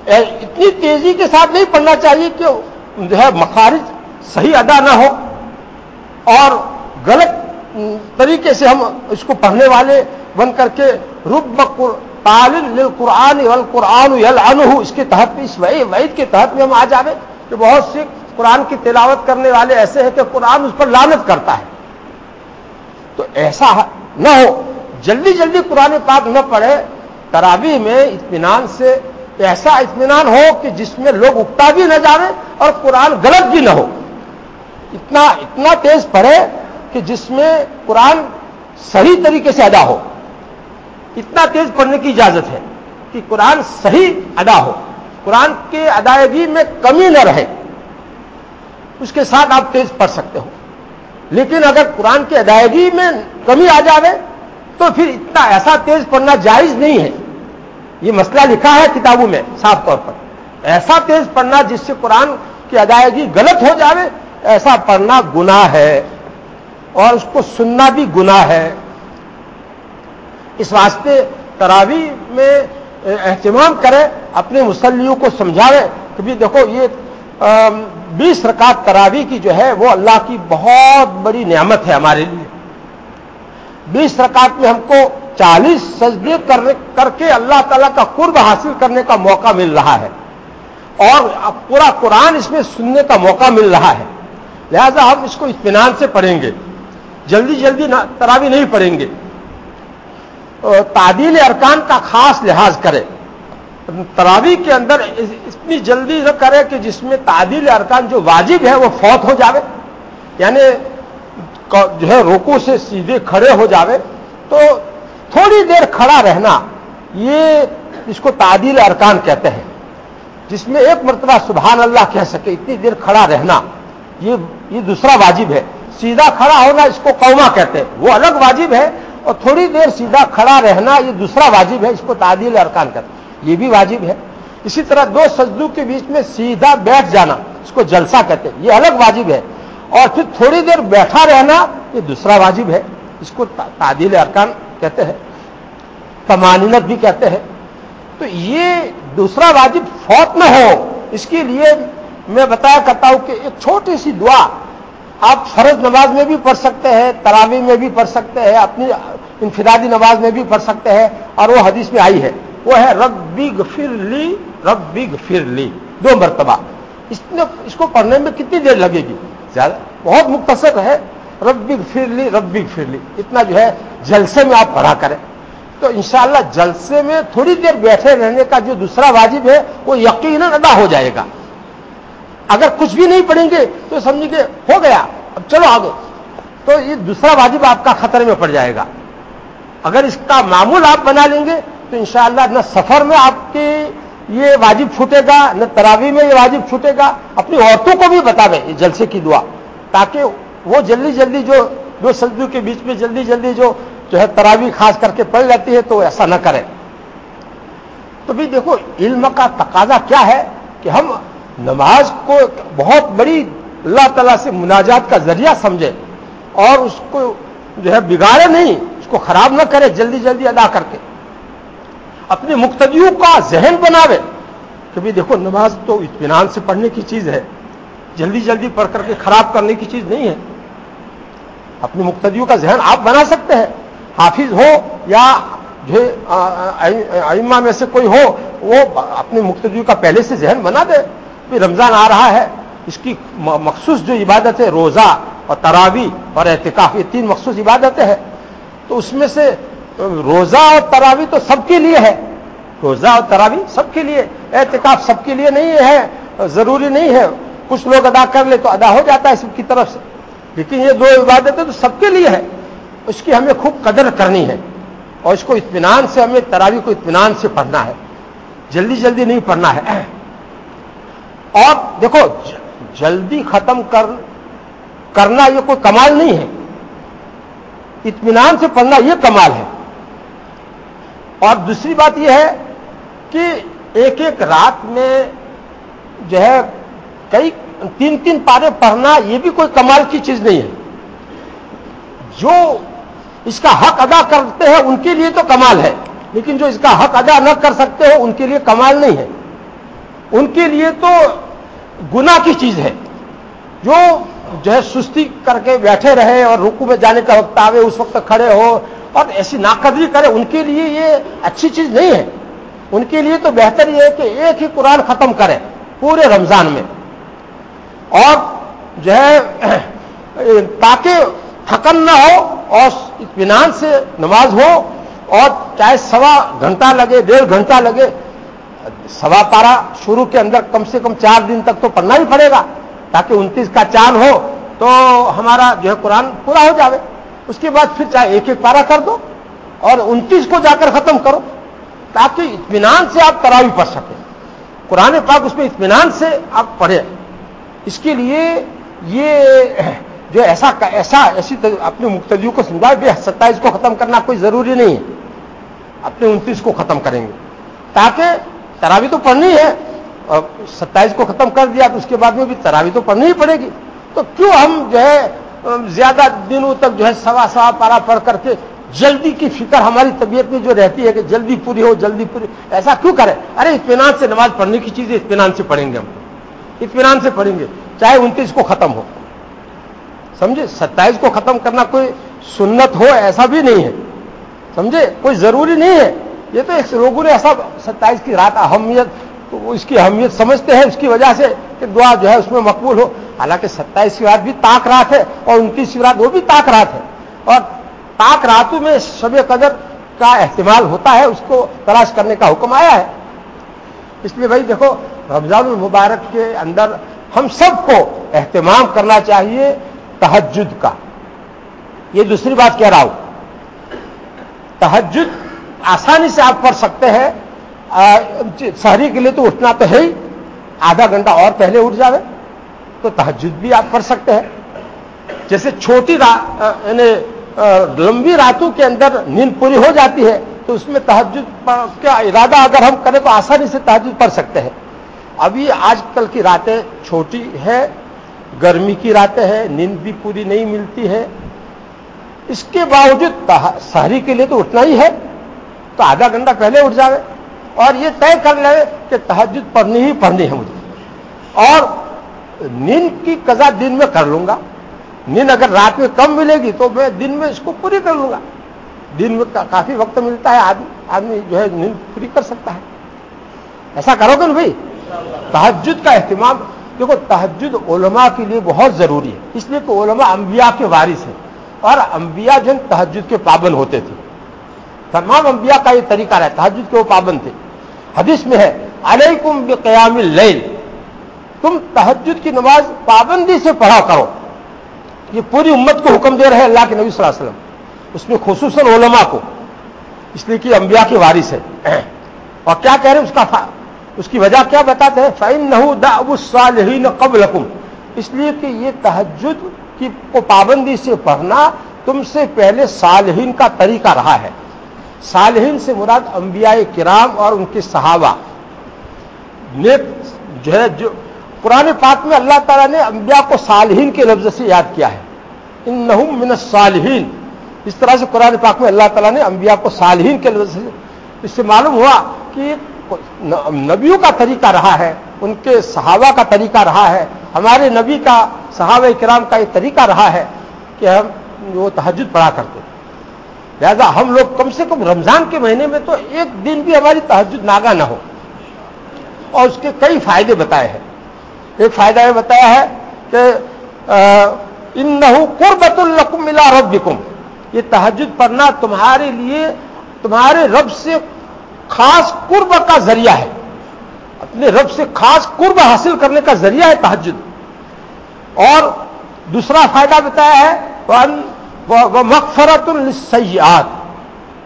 اتنی تیزی کے ساتھ نہیں پڑھنا چاہیے کہ جو ہے مخارج صحیح ادا نہ ہو۔ اور غلط طریقے سے ہم اس کو پڑھنے والے بن کر کے رب تعلل قرآن قرآن اس کے تحت اس وعید کے تحت میں ہم آ جاوے کہ بہت سے قرآن کی تلاوت کرنے والے ایسے ہیں کہ قرآن اس پر لانت کرتا ہے۔ تو ایسا نہ ہو، جلدی جلدی قرآن پاک نہ پڑھے، ترابی میں اطمینان سے ایسا اطمینان ہو کہ جس میں لوگ اگتا بھی نہ جانے اور قرآن غلط بھی نہ ہو۔ اتنا اتنا تیز پڑھے کہ جس میں قرآن صحیح طریقے سے ادا ہو۔ اتنا تیز پڑھنے کی اجازت ہے کہ قرآن صحیح ادا ہو۔ قرآن کے ادائیگی میں کمی نہ رہے۔ اس کے ساتھ آپ تیز پڑھ سکتے ہو۔ لیکن اگر قرآن کی ادائیگی میں کمی آ جاوے، تو پھر اتنا ایسا تیز پڑھنا جائز نہیں ہے۔ یہ مسئلہ لکھا ہے کتابوں میں، صاف طور پر۔ ایسا تیز پڑھنا جس سے قرآن کی ادائیگی غلط ہو جاوے، ایسا پڑھنا گناہ ہے۔ اور اس کو سننا بھی گناہ ہے۔ اس واسطے تراوی میں اہتمام کرے، اپنے مسلیوں کو سمجھاوے کہ بھی دیکھو، یہ بیس رکعت تراوی کی جو ہے، وہ اللہ کی بہت بڑی نعمت ہے ہمارے لیے۔ بیس رکعت میں ہم کو چالیس سجدے کر کے اللہ تعالیٰ کا قرب حاصل کرنے کا موقع مل رہا ہے۔ اور پورا قرآن اس میں سننے کا موقع مل رہا ہے۔ لہذا ہم اس کو اطمینان سے پڑھیں گے۔ جلدی جلدی تراوی نہیں پڑھیں گے۔ تعدیل ارکان کا خاص لحاظ کرے تراوی کے اندر اتنی جلدی نہ کرے کہ جس میں تعدیل ارکان جو واجب ہے وہ فوت ہو جاوے۔ یعنی جو ہے روکو سے سیدھے کھڑے ہو جاوے۔ تو تھوڑی دیر کھڑا رہنا، یہ اس کو تعدیل ارکان کہتے ہیں۔ جس میں ایک مرتبہ سبحان اللہ کہہ سکے، اتنی دیر کھڑا رہنا، یہ یہ دوسرا واجب ہے۔ سیدھا کھڑا ہونا اس کو قوما کہتے ہیں۔ وہ الگ واجب ہے اور تھوڑی دیر سیدھا کھڑا رہنا، یہ دوسرا واجب ہے، اس کو تعدیل ارکان کہتے ہیں۔ یہ بھی واجب ہے۔ اسی طرح دو سجدوں کے بیچ میں سیدھا بیٹھ جانا، اس کو جلسہ کہتے ہیں، یہ الگ واجب ہے۔ اور پھر تھوڑی دیر بیٹھا رہنا، یہ دوسرا واجب ہے۔ اس کو تعدیل ارکان کہتے ہیں، تمانینت بھی کہتے ہیں۔ تو یہ دوسرا واجب فوت نہ ہو۔ اس کے لیے میں بتایا کرتا ہوں کہ ایک چھوٹی سی دعا، آپ فرض نماز میں بھی پڑھ سکتے ہیں تراوی میں بھی پڑھ سکتے ہیں، اپنی انفرادی نماز میں بھی پڑھ سکتے ہیں، اور وہ حدیث میں آئی ہے۔ وہ ہے رب بگ لی رب بگ لی۔ دو مرتبہ۔ اس نے اس کو پڑھنے میں کتنی دیر لگے گی؟ زیادہ۔ بہت مختصر ہے۔ رب بگ فر لی رب بگ لی۔ اتنا جو ہے جلسے میں آپ پڑھا کریں۔ تو انشاءاللہ جلسے میں تھوڑی دیر بیٹھے رہنے کا جو دوسرا واجب ہے، وہ یقیناً ادا ہو جائے گا۔ اگر کچھ بھی نہیں پڑھیں گے تو سمجھیں گے، ہو گیا، اب چلو آگے۔ تو یہ دوسرا واجب آپ کا خطرے میں پڑ جائے گا۔ اگر اس کا معمول آپ بنا لیں گے تو انشاءاللہ نہ سفر میں آپ کی یہ واجب چھوٹے گا، نہ تراوی میں یہ واجب چھوٹے گا۔ اپنی عورتوں کو بھی بتا دیں، یہ جلسے کی دعا۔ تاکہ وہ جلدی جلدی جو دو سجدوں کے بیچ میں جلدی جلدی جو جو ہے تراوی خاص کر کے پڑھ لیتی ہے تو ایسا نہ کرے تو بھی دیکھو، علم کا تقاضا کیا ہے کہ ہم نماز کو بہت بڑی اللہ تعالیٰ سے مناجات کا ذریعہ سمجھے اور اس کو جو ہے بگاڑے نہیں، اس کو خراب نہ کرے جلدی جلدی ادا کر کے۔ اپنے مقتدیوں کا ذہن بناوے۔ کہ بھی دیکھو، نماز تو اطمینان سے پڑھنے کی چیز ہے۔ جلدی جلدی پڑھ کر کے خراب کرنے کی چیز نہیں ہے۔ اپنے مقتدیوں کا ذہن آپ بنا سکتے ہیں۔ حافظ ہو یا جو ائمہ میں سے کوئی ہو، وہ اپنے مقتدیوں کا پہلے سے ذہن بنا دے۔ پھر رمضان آ رہا ہے، اس کی مخصوص جو عبادت ہے، روزہ اور تراوی اور احتکاف یہ تین مخصوص عبادتیں ہیں۔ تو اس میں سے روزہ اور تراوی تو سب کے لیے ہے۔ روزہ اور تراوی سب کے لیے۔ احتکاف سب کے لیے نہیں ہے، ضروری نہیں ہے۔ کچھ لوگ ادا کر لے تو ادا ہو جاتا ہے سب کی طرف سے۔ لیکن یہ دو عبادتیں تو سب کے لیے ہے اس کی ہمیں خوب قدر کرنی ہے۔ اور اس کو اطمینان سے، ہمیں تراوی کو اطمینان سے پڑھنا ہے۔ جلدی جلدی نہیں پڑھنا ہے۔ اور دیکھو، جلدی ختم کر، کرنا یہ کوئی کمال نہیں ہے۔ اطمینان سے پڑھنا یہ کمال ہے۔ اور دوسری بات یہ ہے کہ ایک ایک رات میں جو ہے کئی تین تین پارے پڑھنا یہ بھی کوئی کمال کی چیز نہیں ہے۔ جو اس کا حق ادا کرتے ہیں ان کے لیے تو کمال ہے، لیکن جو اس کا حق ادا نہ کر سکتے ہو، ان کے لیے کمال نہیں ہے۔ ان کے لیے تو گنا کی چیز ہے۔ جو جو ہے سستی کر کے بیٹھے رہے اور رکو میں جانے کا وقت آوے، اس وقت کھڑے ہو اور ایسی ناقدری کرے، ان کے لیے یہ اچھی چیز نہیں ہے۔ ان کے لیے تو بہتر یہ ہے کہ ایک ہی قرآن ختم کرے پورے رمضان میں۔ اور جو ہے، تاکہ تھکن نہ ہو اور اطمینان سے نماز ہو اور چاہے سوا گھنٹہ لگے، ڈیڑھ گھنٹہ لگے، سوا پارا شروع کے اندر کم سے کم چار دن تک تو پڑھنا ہی پڑے گا۔ تاکہ انتیس کا چاند ہو تو ہمارا جو ہے قرآن پورا ہو جاوے۔ اس کے بعد پھر چاہے ایک ایک پارا کر دو اور انتیس کو جا کر ختم کرو تاکہ اطمینان سے آپ تراوی پڑھ سکیں۔ قرآن پاک اس میں اطمینان سے آپ پڑھیں۔ اس کے لیے یہ جو ایسا ایسا ایسی اپنے مختلف کو سمجھا بھی ستائیس کو ختم کرنا کوئی ضروری نہیں ہے۔ اپنے انتیس کو ختم کریں گے۔ تاکہ تراوی تو پڑھنی ہے اور ستائیس کو ختم کر دیا تو اس کے بعد میں بھی تراوی تو پڑھنی ہی پڑے گی۔ تو کیوں ہم جو ہے زیادہ دنوں تک جو ہے سوا سوا پارا پڑھ کر کے جلدی کی فکر ہماری طبیعت میں جو رہتی ہے کہ جلدی پوری ہو، جلدی پوری۔ ایسا کیوں کرے ارے، اطمینان سے نماز پڑھنے کی چیزیں اطمینان سے پڑھیں گے ہم۔ اطمینان سے پڑھیں گے۔ چاہے انتیس کو ختم ہو۔ سمجھے؟ ستائیس کو ختم کرنا کوئی سنت ہو، ایسا بھی نہیں ہے۔ سمجھے؟ کوئی ضروری نہیں ہے۔ یہ تو لوگوں نے ایسا ستائیس کی رات اہمیت اس کی اہمیت سمجھتے ہیں، اس کی وجہ سے کہ دعا جو ہے اس میں مقبول ہو۔ حالانکہ ستائیس کی رات بھی تاک رات ہے اور انتیس کی رات وہ بھی تاک رات ہے۔ اور تاک راتوں میں شب قدر کا احتمال ہوتا ہے، اس کو تلاش کرنے کا حکم آیا ہے۔ اس لیے بھائی دیکھو، رمضان المبارک کے اندر ہم سب کو اہتمام کرنا چاہیے تحجد کا۔ یہ دوسری بات کہہ رہا ہوں۔ تحجد آسانی سے آپ پڑھ سکتے ہیں شہری کے لیے تو اٹھنا تو ہے ہی۔ آدھا گھنٹہ اور پہلے اٹھ جاوے۔ تو تحجد بھی آپ پڑھ سکتے ہیں۔ جیسے چھوٹی یعنی لمبی راتوں کے اندر نیند پوری ہو جاتی ہے، تو اس میں تحجد کا ارادہ اگر ہم کریں تو آسانی سے تحجد پڑھ سکتے ہیں۔ ابھی آج کل کی راتیں چھوٹی ہے گرمی کی راتیں ہیں، نیند بھی پوری نہیں ملتی ہے۔ اس کے باوجود شہری کے لیے تو اٹھنا ہی ہے۔ تو آدھا گھنٹہ پہلے اٹھ جاوے۔ اور یہ طے کر لے کہ تحجد پڑھنی ہی پڑھنی ہے مجھے۔ اور نیند کی قضا دن میں کر لوں گا۔ نیند اگر رات میں کم ملے گی تو میں دن میں اس کو پوری کر لوں گا۔ دن میں کافی وقت ملتا ہے، آدمی آدمی جو ہے نیند پوری کر سکتا ہے۔ ایسا کرو گے نا بھائی؟ تحجد کا اہتمام، دیکھو تحجد علماء کے لیے بہت ضروری ہے۔ اس لیے کہ علماء انبیاء کے وارث ہیں۔ اور انبیاء جو تحجد کے پابند ہوتے تھے۔ تمام انبیاء کا یہ طریقہ رہا تحجد کے وہ پابند تھے۔ حدیث میں ہے، علیکم بقیام اللیل۔ تم تحجد کی نماز پابندی سے پڑھا کرو۔ یہ پوری امت کو حکم دے رہے اللہ کے نبی صلی اللہ علیہ وسلم۔ اس میں خصوصاً علماء کو۔ اس لیے کہ انبیاء کے وارث ہے۔ اور کیا کہہ رہے ہیں اس کا اس کی وجہ کیا بتاتے ہیں؟ فائن نہ قبل اس لیے کہ یہ تحجد کی کو پابندی سے پڑھنا تم سے پہلے صالحین کا طریقہ رہا ہے۔ صالحین سے مراد انبیاء کرام اور ان کے صحابہ۔ نیک جو ہے، جو پرانے پاک میں اللہ تعالیٰ نے انبیاء کو صالحین کے لفظ سے یاد کیا ہے۔ ان نحم من صالحین اس طرح سے قرآن پاک میں اللہ تعالیٰ نے انبیاء کو صالحین کے لفظ سے، اس سے معلوم ہوا کہ نبیوں کا طریقہ رہا ہے، ان کے صحابہ کا طریقہ رہا ہے، ہمارے نبی کا، صحابہ کرام کا یہ طریقہ رہا ہے کہ ہم وہ تحجد پڑھا کرتے۔ لہذا ہم لوگ کم سے کم رمضان کے مہینے میں تو ایک دن بھی ہماری تحجد ناگا نہ ہو۔ اور اس کے کئی فائدے بتائے ہیں۔ ایک فائدہ یہ بتایا ہے کہ ان قربت القم ملا رب یہ تحجد پڑھنا تمہارے لیے، تمہارے رب سے خاص قرب کا ذریعہ ہے۔ اپنے رب سے خاص قرب حاصل کرنے کا ذریعہ ہے تحجد اور دوسرا فائدہ بتایا ہے وہ مغفرت السیات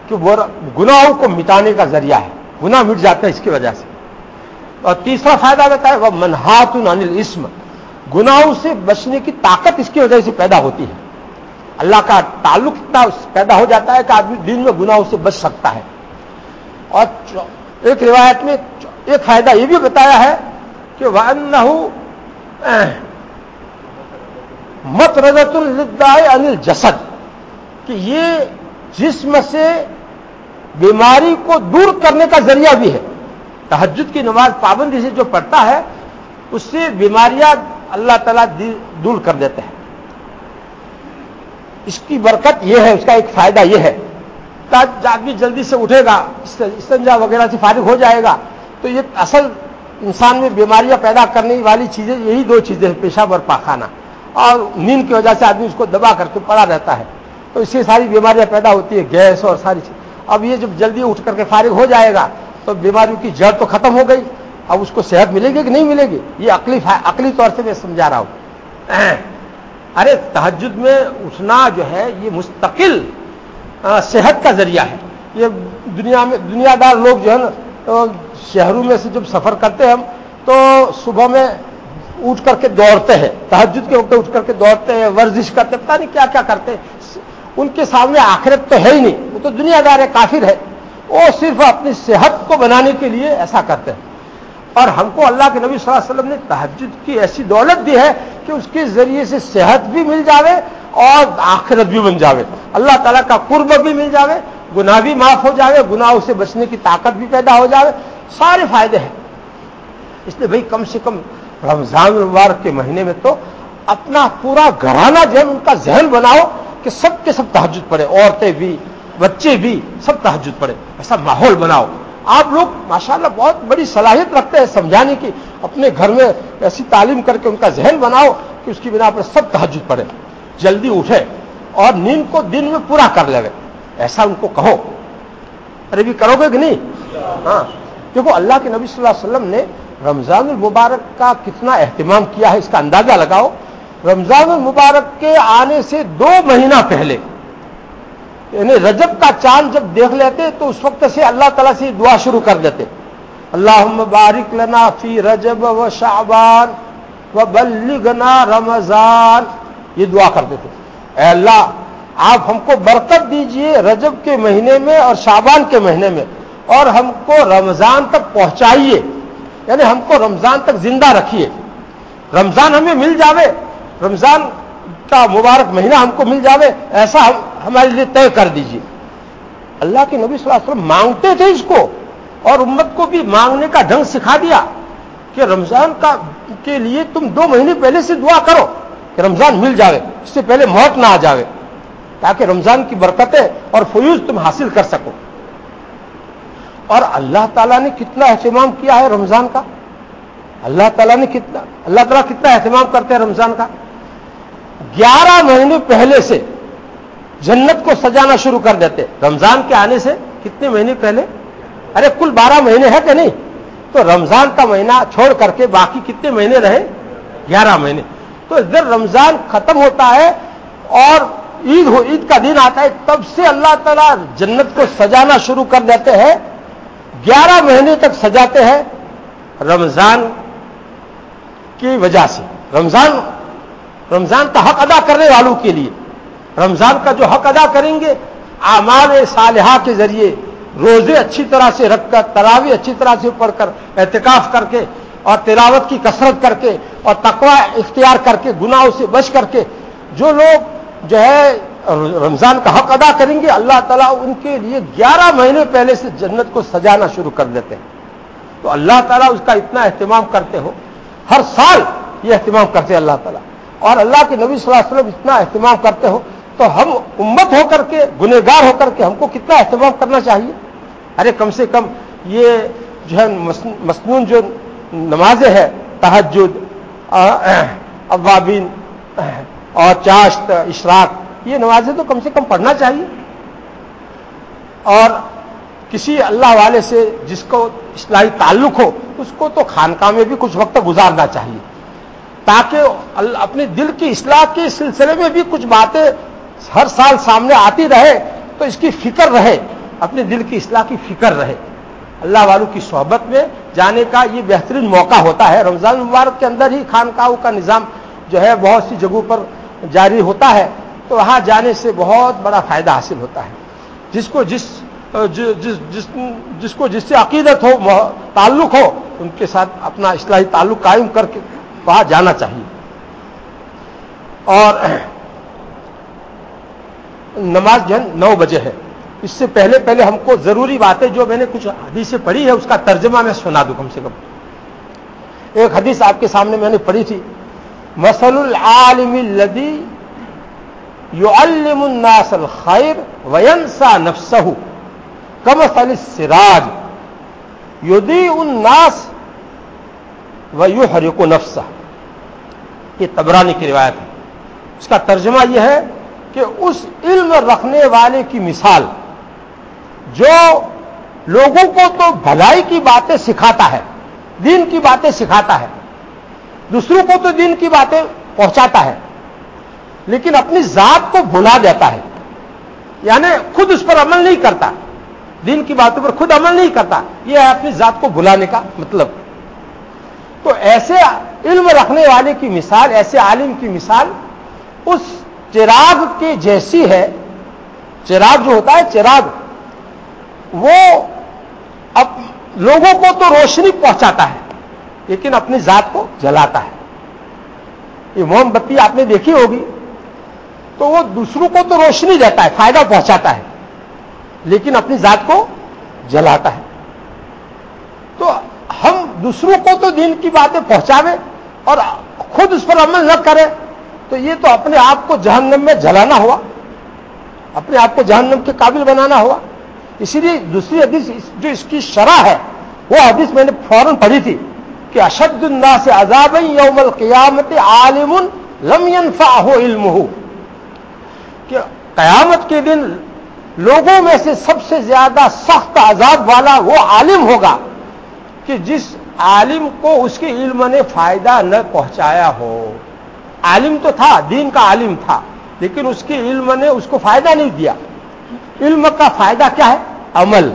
کہ وہ گناہوں کو مٹانے کا ذریعہ ہے۔ گناہ مٹ جاتے ہیں اس کی وجہ سے۔ اور تیسرا فائدہ بتایا وہ منہات انل اسم گناہوں سے بچنے کی طاقت اس کی وجہ سے پیدا ہوتی ہے۔ اللہ کا تعلق اتنا پیدا ہو جاتا ہے کہ آدمی دن میں گناہوں سے بچ سکتا ہے۔ اور ایک روایت میں ایک فائدہ یہ بھی بتایا ہے کہ وہ مت رضت انل جسد کہ یہ جسم سے بیماری کو دور کرنے کا ذریعہ بھی ہے۔ تحجد کی نماز پابندی سے جو پڑھتا ہے، اس سے بیماریاں اللہ تعالیٰ دور کر دیتے ہیں۔ اس کی برکت یہ ہے، اس کا ایک فائدہ یہ ہے۔ کہ آدمی جلدی سے اٹھے گا استنجا وغیرہ سے فارغ ہو جائے گا۔ تو یہ اصل انسان میں بیماریاں پیدا کرنے والی چیزیں، یہی دو چیزیں ہیں پیشاب اور پاخانہ اور نیند کی وجہ سے آدمی اس کو دبا کر کے پڑا رہتا ہے۔ تو اس سے ساری بیماریاں پیدا ہوتی ہے گیس اور ساری چیز۔ اب یہ جب جلدی اٹھ کر کے فارغ ہو جائے گا، تو بیماریوں کی جڑ تو ختم ہو گئی۔ اب اس کو صحت ملے گی کہ نہیں ملے گی؟ یہ عقلی عقلی طور سے میں سمجھا رہا ہوں۔ ارے تحجد میں اٹھنا جو ہے، یہ مستقل صحت کا ذریعہ ہے۔ یہ دنیا میں، دنیا دار لوگ جو ہے نا شہروں میں سے جب سفر کرتے ہیں ہم، تو صبح میں اٹھ کر کے دوڑتے ہیں۔ تحجد کے وقت اٹھ کر کے دوڑتے ہیں، ورزش کرتے پتا نہیں کیا کیا کرتے ان کے سامنے آخرت تو ہے ہی نہیں، وہ تو دنیا دار ہے کافر ہے۔ وہ صرف اپنی صحت کو بنانے کے لیے ایسا کرتے ہیں۔ اور ہم کو اللہ کے نبی صلی اللہ علیہ وسلم نے تحجد کی ایسی دولت دی ہے کہ اس کے ذریعے سے صحت بھی مل جاوے اور آخرت بھی بن جاوے۔ اللہ تعالیٰ کا قرب بھی مل جاوے، گناہ بھی معاف ہو جاوے، گناہوں سے بچنے کی طاقت بھی پیدا ہو جاوے۔ سارے فائدے ہیں۔ اس لیے بھائی کم سے کم رمضان المبارک کے مہینے میں تو اپنا پورا گھرانہ جو ان کا ذہن بناؤ۔ کہ سب کے سب تحجد پڑے عورتیں بھی، بچے بھی سب تحجد پڑے ایسا ماحول بناؤ۔ آپ لوگ ماشاءاللہ بہت بڑی صلاحیت رکھتے ہیں سمجھانے کی۔ اپنے گھر میں ایسی تعلیم کر کے ان کا ذہن بناؤ کہ اس کی بنا پر سب تحجد پڑے جلدی اٹھے اور نیند کو دن میں پورا کر لے ایسا ان کو کہو۔ ارے بھی کرو گے کہ نہیں؟ ہاں۔ دیکھو، اللہ کے نبی صلی اللہ علیہ وسلم نے رمضان المبارک کا کتنا اہتمام کیا ہے، اس کا اندازہ لگاؤ۔ رمضان المبارک کے آنے سے دو مہینہ پہلے یعنی رجب کا چاند جب دیکھ لیتے تو اس وقت سے اللہ تعالیٰ سے دعا شروع کر دیتے۔ اللہ مبارک لنا فی رجب و شعبان و بلغنا رمضان۔ یہ دعا کرتے تھے اے اللہ، آپ ہم کو برکت دیجیے رجب کے مہینے میں اور شابان کے مہینے میں، اور ہم کو رمضان تک پہنچائیے۔ یعنی ہم کو رمضان تک زندہ رکھیے۔ رمضان ہمیں مل جاوے۔ رمضان کا مبارک مہینہ ہم کو مل جاوے، ایسا ہم ہمارے لیے طے کر دیجیے اللہ کے نبی صلی اللہ علیہ وسلم مانگتے تھے اس کو، اور امت کو بھی مانگنے کا ڈھنگ سکھا دیا کہ رمضان کا کے لیے تم دو مہینے پہلے سے دعا کرو کہ رمضان مل جاوے، اس سے پہلے موت نہ آ جاوے، تاکہ رمضان کی برکتیں اور فیوز تم حاصل کر سکو۔ اور اللہ تعالیٰ نے کتنا اہتمام کیا ہے رمضان کا؟ اللہ تعالیٰ نے کتنا اللہ تعالیٰ کتنا اہتمام کرتے ہیں رمضان کا؟ گیارہ مہینے پہلے سے جنت کو سجانا شروع کر دیتے۔ رمضان کے آنے سے کتنے مہینے پہلے؟ ارے کل بارہ مہینے ہے کہ نہیں؟ تو رمضان کا مہینہ چھوڑ کر کے باقی کتنے مہینے رہے؟ گیارہ مہینے۔ تو جب رمضان ختم ہوتا ہے اور عید ہو، عید کا دن آتا ہے، تب سے اللہ تعالیٰ جنت کو سجانا شروع کر دیتے ہیں۔ گیارہ مہینے تک سجاتے ہیں رمضان کی وجہ سے۔ رمضان رمضان کا حق ادا کرنے والوں کے لیے۔ رمضان کا جو حق ادا کریں گے، اعمال صالحہ کے ذریعے، روزے اچھی طرح سے رکھ کر تراوی اچھی طرح سے پڑھ کر احتکاف کر کے، اور تلاوت کی کثرت کر کے، اور تقوا اختیار کر کے، گناہوں سے بچ کر کے، جو لوگ جو ہے رمضان کا حق ادا کریں گے، اللہ تعالیٰ ان کے لیے گیارہ مہینے پہلے سے جنت کو سجانا شروع کر دیتے ہیں۔ تو اللہ تعالیٰ اس کا اتنا اہتمام کرتے ہو، ہر سال یہ اہتمام کرتے اللہ تعالیٰ۔ اور اللہ کے نبی صلی اللہ علیہ وسلم اتنا اہتمام کرتے ہو تو ہم امت ہو کر کے، گنہگار ہو کر کے ہم کو کتنا اہتمام کرنا چاہیے؟ ارے، کم سے کم یہ جو ہے مصنون جو نمازیں ہیں تحجد ابابین اور چاشت، اشراق، یہ نمازیں تو کم سے کم پڑھنا چاہیے۔ اور کسی اللہ والے سے جس کو اصلاحی تعلق ہو، اس کو تو خانقاہ میں بھی کچھ وقت گزارنا چاہیے۔ تاکہ اپنے دل کی اصلاح کے سلسلے میں بھی کچھ باتیں ہر سال سامنے آتی رہے، تو اس کی فکر رہے اپنے دل کی اصلاح کی فکر رہے۔ اللہ والوں کی صحبت میں جانے کا یہ بہترین موقع ہوتا ہے۔ رمضان مبارک کے اندر ہی خانقاہوں کا نظام جو ہے، بہت سی جگہوں پر جاری ہوتا ہے۔ تو وہاں جانے سے بہت بڑا فائدہ حاصل ہوتا ہے۔ جس کو جس جس جس جس کو جس سے عقیدت ہو تعلق ہو، ان کے ساتھ اپنا اصلاحی تعلق قائم کر کے وہاں جانا چاہیے۔ اور نماز جو ہے نو بجے ہے۔ اس سے پہلے پہلے ہم کو ضروری باتیں جو میں نے کچھ حدیث پڑھی ہے اس کا ترجمہ میں سنا دوں کم سے کم۔ ایک حدیث آپ کے سامنے میں نے پڑھی تھی۔ مسل العالم الدی یو الم الناس الخیر وینسا نفسہ کم سراج یودی الناس و یو حریق و یہ تبرانی کی روایت ہے۔ اس کا ترجمہ یہ ہے کہ اس علم رکھنے والے کی مثال جو لوگوں کو تو بھلائی کی باتیں سکھاتا ہے، دین کی باتیں سکھاتا ہے، دوسروں کو تو دین کی باتیں پہنچاتا ہے، لیکن اپنی ذات کو بھلا دیتا ہے۔ یعنی خود اس پر عمل نہیں کرتا۔ دین کی باتوں پر خود عمل نہیں کرتا۔ یہ ہے اپنی ذات کو بھلانے کا مطلب۔ تو ایسے علم رکھنے والے کی مثال، ایسے عالم کی مثال اس چراغ کے جیسی ہے۔ چراغ جو ہوتا ہے، چراغ، وہ اب لوگوں کو تو روشنی پہنچاتا ہے، لیکن اپنی ذات کو جلاتا ہے۔ یہ موم بتی آپ نے دیکھی ہوگی۔ تو وہ دوسروں کو تو روشنی دیتا ہے، فائدہ پہنچاتا ہے، لیکن اپنی ذات کو جلاتا ہے۔ تو دوسروں کو تو دین کی باتیں پہنچاوے اور خود اس پر عمل نہ کرے، تو یہ تو اپنے آپ کو جہنم میں جلانا ہوا، اپنے آپ کو جہنم کے قابل بنانا ہوا۔ اسی لیے دوسری حدیث جو اس کی شرح ہے، وہ حدیث میں نے فوراً پڑھی تھی کہ اشد اللہ سے عذاب یوم القیامت عالم لم ينفعه علمه کہ قیامت کے دن لوگوں میں سے سب سے زیادہ سخت عذاب والا وہ عالم ہوگا کہ جس عالم کو اس کے علم نے فائدہ نہ پہنچایا ہو۔ عالم تو تھا، دین کا عالم تھا، لیکن اس کے علم نے اس کو فائدہ نہیں دیا۔ علم کا فائدہ کیا ہے؟ عمل۔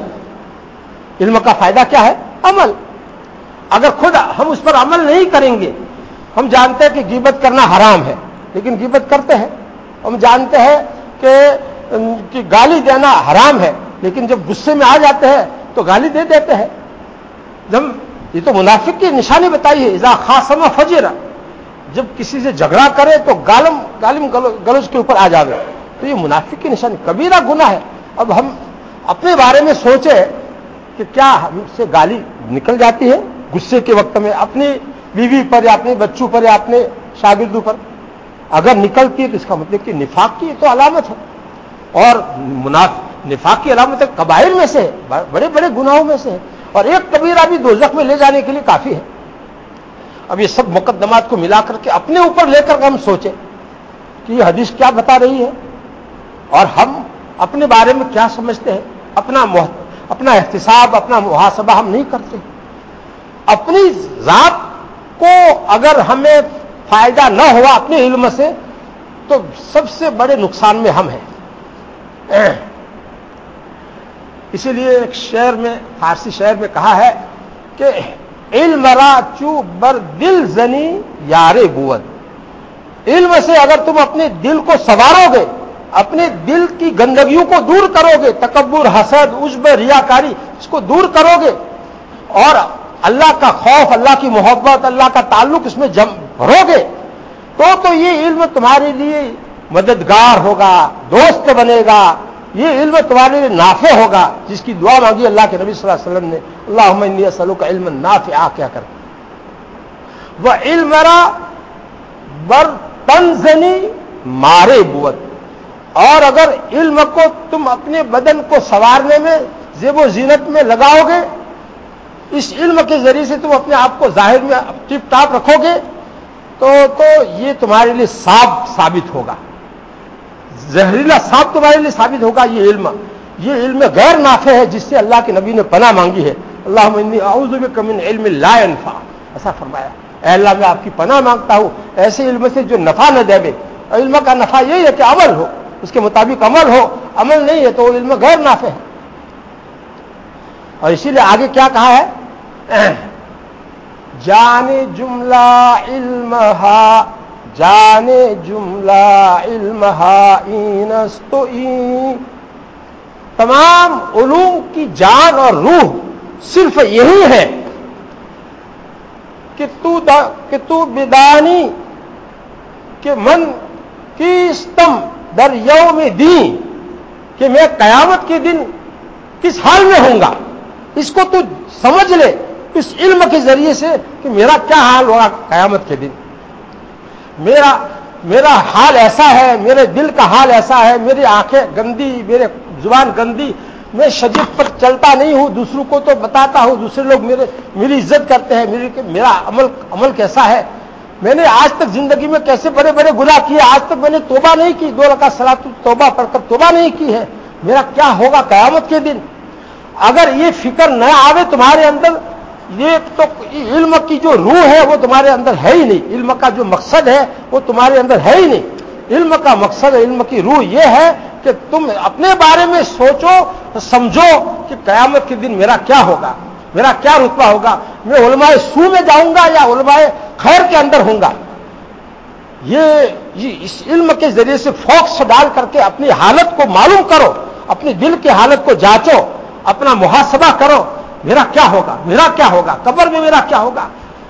علم کا فائدہ کیا ہے؟ عمل۔ اگر خود ہم اس پر عمل نہیں کریں گے، ہم جانتے ہیں کہ گیبت کرنا حرام ہے، لیکن گیبت کرتے ہیں۔ ہم جانتے ہیں کہ گالی دینا حرام ہے، لیکن جب غصے میں آ جاتے ہیں تو گالی دے دیتے ہیں۔ جب یہ تو منافق کی نشانی بتائی ہے، اذا خاصما فجر۔ جب کسی سے جھگڑا کرے تو گالم گالم گلوز کے اوپر آ جاوے۔ تو یہ منافق کی نشانی کبیرہ گنا ہے۔ اب ہم اپنے بارے میں سوچے کہ کیا ہم سے گالی نکل جاتی ہے غصے کے وقت میں، اپنی بیوی پر یا اپنے بچوں پر یا اپنے شاگردوں پر۔ اگر نکلتی ہے تو اس کا مطلب کہ نفاق کی تو علامت ہے۔ اور نفاق کی علامت قبائل میں سے ہے بڑے بڑے گناہوں میں سے ہے۔ اور ایک کبیرہ بھی دو میں لے جانے کے لیے کافی ہے۔ اب یہ سب مقدمات کو ملا کر کے اپنے اوپر لے کر ہم سوچیں کہ یہ حدیث کیا بتا رہی ہے اور ہم اپنے بارے میں کیا سمجھتے ہیں؟ اپنا اپنا احتساب، اپنا محاسبہ ہم نہیں کرتے۔ اپنی ذات کو اگر ہمیں فائدہ نہ ہوا اپنے علم سے تو سب سے بڑے نقصان میں ہم ہیں۔ اسی لیے ایک شعر میں، فارسی شعر میں کہا ہے کہ علم را چو بر دل زنی یار بوت علم سے اگر تم اپنے دل کو سوارو گے، اپنے دل کی گندگیوں کو دور کرو گے، تکبر، حسد عجب ریاکاری، اس کو دور کرو گے، اور اللہ کا خوف، اللہ کی محبت، اللہ کا تعلق اس میں جم بھرو گے، تو تو یہ علم تمہارے لیے مددگار ہوگا، دوست بنے گا۔ یہ علم تمہارے لیے نافع ہوگا، جس کی دعا مانگی اللہ کے نبی صلی اللہ علیہ وسلم نے اللہ سلو کا علم نافع آ کیا کر وہ علم بر تنزنی مارے بوت۔ اور اگر علم کو تم اپنے بدن کو سوارنے میں، زیب و زینت میں لگاؤ گے، اس علم کے ذریعے سے تم اپنے آپ کو ظاہر میں ٹپ ٹاپ رکھو گے، تو تو یہ تمہارے لیے صاف ثابت ہوگا۔ زہریلا صاف تمہارے لیے ثابت ہوگا، یہ علم یہ علم غیر نافع ہے، جس سے اللہ کے نبی نے پناہ مانگی ہے۔ اللہ اعوذ کمن علم لا انفا ایسا فرمایا۔ اے اللہ، میں آپ کی پناہ مانگتا ہوں۔ ایسے علم سے جو نفع نہ دے علم کا نفع یہی ہے کہ عمل ہو، اس کے مطابق عمل ہو۔ عمل نہیں ہے تو وہ علم غیر نافع ہے۔ اور اسی لیے آگے کیا کہا ہے؟ جان جملہ علم ہا جان جملہ علم تمام علوم کی جان اور روح صرف یہی ہے کہ تو دا، کہ تو بدانی، کہ من کی استم در یوم دین، کہ میں قیامت کے دن کس حال میں ہوں گا؟ اس کو تو سمجھ لے، اس علم کے ذریعے سے کہ میرا کیا حال ہوگا قیامت کے دن۔ میرا میرا حال ایسا ہے، میرے دل کا حال ایسا ہے، میری آنکھیں گندی، میرے زبان گندی، میں شجید پر چلتا نہیں ہوں، دوسروں کو تو بتاتا ہوں، دوسرے لوگ میرے، میری عزت کرتے ہیں، میری میرا عمل عمل کیسا ہے؟ میں نے آج تک زندگی میں کیسے بڑے بڑے گناہ کیے؟ آج تک میں نے توبہ نہیں کی، دو رکا سلا توبہ پڑھ کر توبہ نہیں کی ہے؟ میرا کیا ہوگا قیامت کے دن؟ اگر یہ فکر نہ آوے تمہارے اندر یہ تو علم کی جو روح ہے وہ تمہارے اندر ہے ہی نہیں۔ علم کا جو مقصد ہے وہ تمہارے اندر ہے ہی نہیں۔ علم کا مقصد، علم کی روح یہ ہے کہ تم اپنے بارے میں سوچو، سمجھو کہ قیامت کے دن میرا کیا ہوگا، میرا کیا رتبہ ہوگا۔ میں علماء سو میں جاؤں گا یا علماء خیر کے اندر ہوں گا؟ یہ اس علم کے ذریعے سے فوکس ڈال کر کے اپنی حالت کو معلوم کرو، اپنی دل کی حالت کو جانچو، اپنا محاسبہ کرو۔ میرا کیا ہوگا؟ میرا کیا ہوگا؟ قبر میں میرا کیا ہوگا؟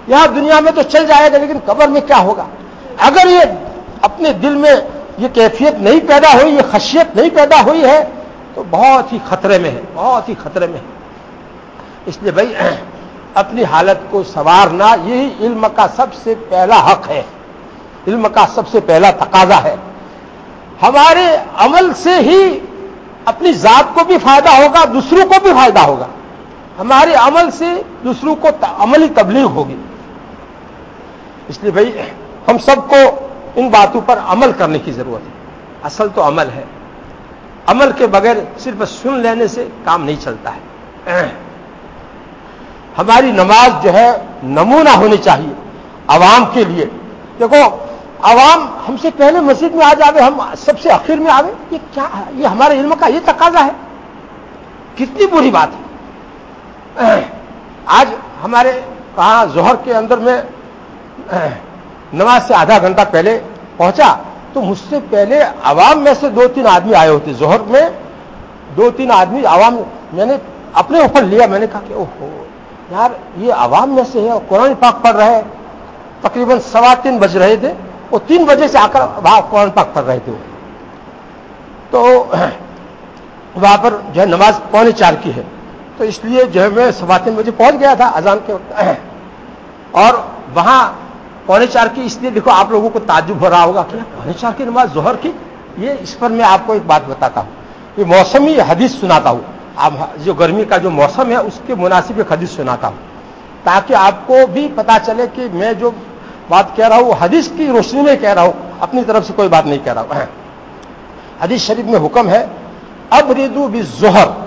یہاں دنیا میں تو چل جائے گا، لیکن قبر میں کیا ہوگا؟ اگر یہ اپنے دل میں یہ کیفیت نہیں پیدا ہوئی، یہ خشیت نہیں پیدا ہوئی ہے، تو بہت ہی خطرے میں ہے، بہت ہی خطرے میں ہے۔ اس لیے بھائی، اپنی حالت کو سنوارنا، یہی علم کا سب سے پہلا حق ہے۔ علم کا سب سے پہلا تقاضا ہے۔ ہمارے عمل سے ہی اپنی ذات کو بھی فائدہ ہوگا، دوسروں کو بھی فائدہ ہوگا۔ ہمارے عمل سے دوسروں کو عملی تبلیغ ہوگی۔ اس لیے بھائی، ہم سب کو ان باتوں پر عمل کرنے کی ضرورت ہے۔ اصل تو عمل ہے۔ عمل کے بغیر صرف سن لینے سے کام نہیں چلتا ہے۔ ہماری نماز جو ہے نمونہ ہونی چاہیے عوام کے لیے۔ دیکھو، عوام ہم سے پہلے مسجد میں آ جاوے، ہم سب سے آخر میں آوے، یہ کیا یہ ہمارے علم کا یہ تقاضا ہے۔ کتنی بری بات ہے۔ آج ہمارے کہاں ظہر کے اندر میں نماز سے آدھا گھنٹہ پہلے پہنچا تو مجھ سے پہلے عوام میں سے دو تین آدمی آئے ہوتے ظہر میں، دو تین آدمی عوام، میں نے اپنے اوپر لیا، میں نے کہا کہ اوہو، یار یہ عوام میں سے ہے قرآن پاک پڑھ رہے تقریباً سوا تین بج رہے تھے وہ تین بجے سے آ کر وہاں قرآن پاک پڑھ رہے تھے۔ تو وہاں پر جو ہے نماز پونے چار کی ہے۔ تو اس لیے جو ہے میں سوا تین بجے پہنچ گیا تھا اذان کے وقت۔ اور وہاں پونے چار کی اس لیے دیکھو آپ لوگوں کو تعجب ہو رہا ہوگا۔ پونے چار کی نماز ظہر کی؟ یہ اس پر میں آپ کو ایک بات بتاتا ہوں۔ یہ موسمی حدیث سناتا ہوں۔ اب جو گرمی کا جو موسم ہے، اس کے مناسب ایک حدیث سناتا ہوں۔ تاکہ آپ کو بھی پتا چلے کہ میں جو بات کہہ رہا ہوں حدیث کی روشنی میں کہہ رہا ہوں۔ اپنی طرف سے کوئی بات نہیں کہہ رہا۔ ہوں حدیث شریف میں حکم ہے اب ردو بھی ظہر۔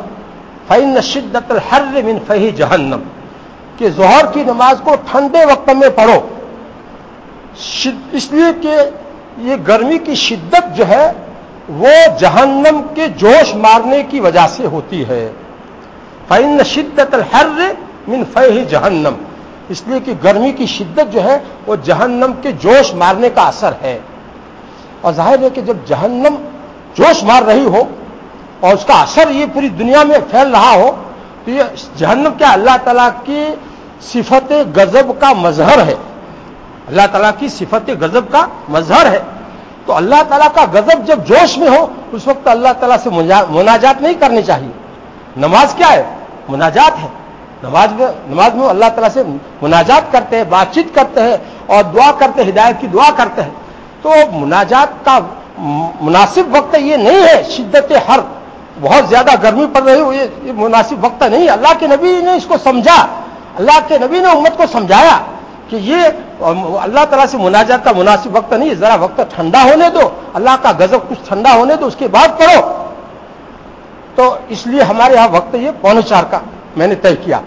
فعن شدت الحر من فہی جہنم کہ ظہر کی نماز کو ٹھنڈے وقت میں پڑھو۔ اس لیے کہ یہ گرمی کی شدت جو ہے، وہ جہنم کے جوش مارنے کی وجہ سے ہوتی ہے۔ فعن شدت الحر من فہ جہنم اس لیے کہ گرمی کی شدت جو ہے، وہ جہنم کے جوش مارنے کا اثر ہے۔ اور ظاہر ہے کہ جب جہنم جوش مار رہی ہو اور اس کا اثر یہ پوری دنیا میں پھیل رہا ہو، تو یہ جہنم کیا اللہ تعالیٰ کی صفت غضب کا مظہر ہے؟ اللہ تعالیٰ کی صفت غضب کا مظہر ہے۔ تو اللہ تعالیٰ کا غضب جب جوش میں ہو، اس وقت اللہ تعالیٰ سے مناجات نہیں کرنی چاہیے۔ نماز کیا ہے؟ مناجات ہے۔ نماز میں نماز میں اللہ تعالیٰ سے مناجات کرتے ہیں، بات چیت کرتے ہیں اور دعا کرتے ہدایت کی دعا کرتے ہیں۔ تو مناجات کا مناسب وقت یہ نہیں ہے، شدت ہر بہت زیادہ گرمی پڑ رہی ہو یہ مناسب وقت نہیں اللہ کے نبی نے اس کو سمجھا۔ اللہ کے نبی نے امت کو سمجھایا کہ یہ اللہ تعالیٰ سے مناجات کا مناسب وقت نہیں ذرا وقت ٹھنڈا ہونے دو۔ اللہ کا غضب کچھ ٹھنڈا ہونے دو، اس کے بعد پڑھو۔ تو اس لیے ہمارے یہاں وقت یہ پونے چار کا میں نے طے کیا۔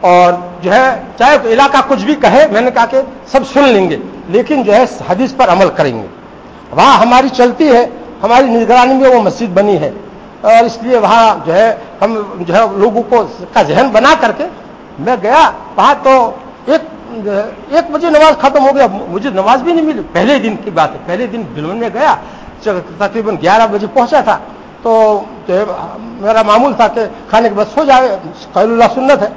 اور جو ہے، چاہے علاقہ کچھ بھی کہے، میں نے کہا کہ سب سن لیں گے، لیکن جو ہے، حدیث پر عمل کریں گے۔ وہاں ہماری چلتی ہے۔ ہماری نگرانی میں وہ مسجد بنی ہے۔ اور اس لیے وہاں جو ہے ہم جو ہے لوگوں کو کا ذہن بنا کر کے میں گیا۔ وہاں تو ایک ایک بجے نماز ختم ہو گیا۔ مجھے نماز بھی نہیں ملی۔ پہلے دن کی بات ہے۔ پہلے دن بلون میں گیا۔ تقریباً گیارہ بجے پہنچا تھا۔ تو جو ہے میرا معمول تھا کہ کھانے کے بعد سو جائے۔ قیل اللہ سنت ہے۔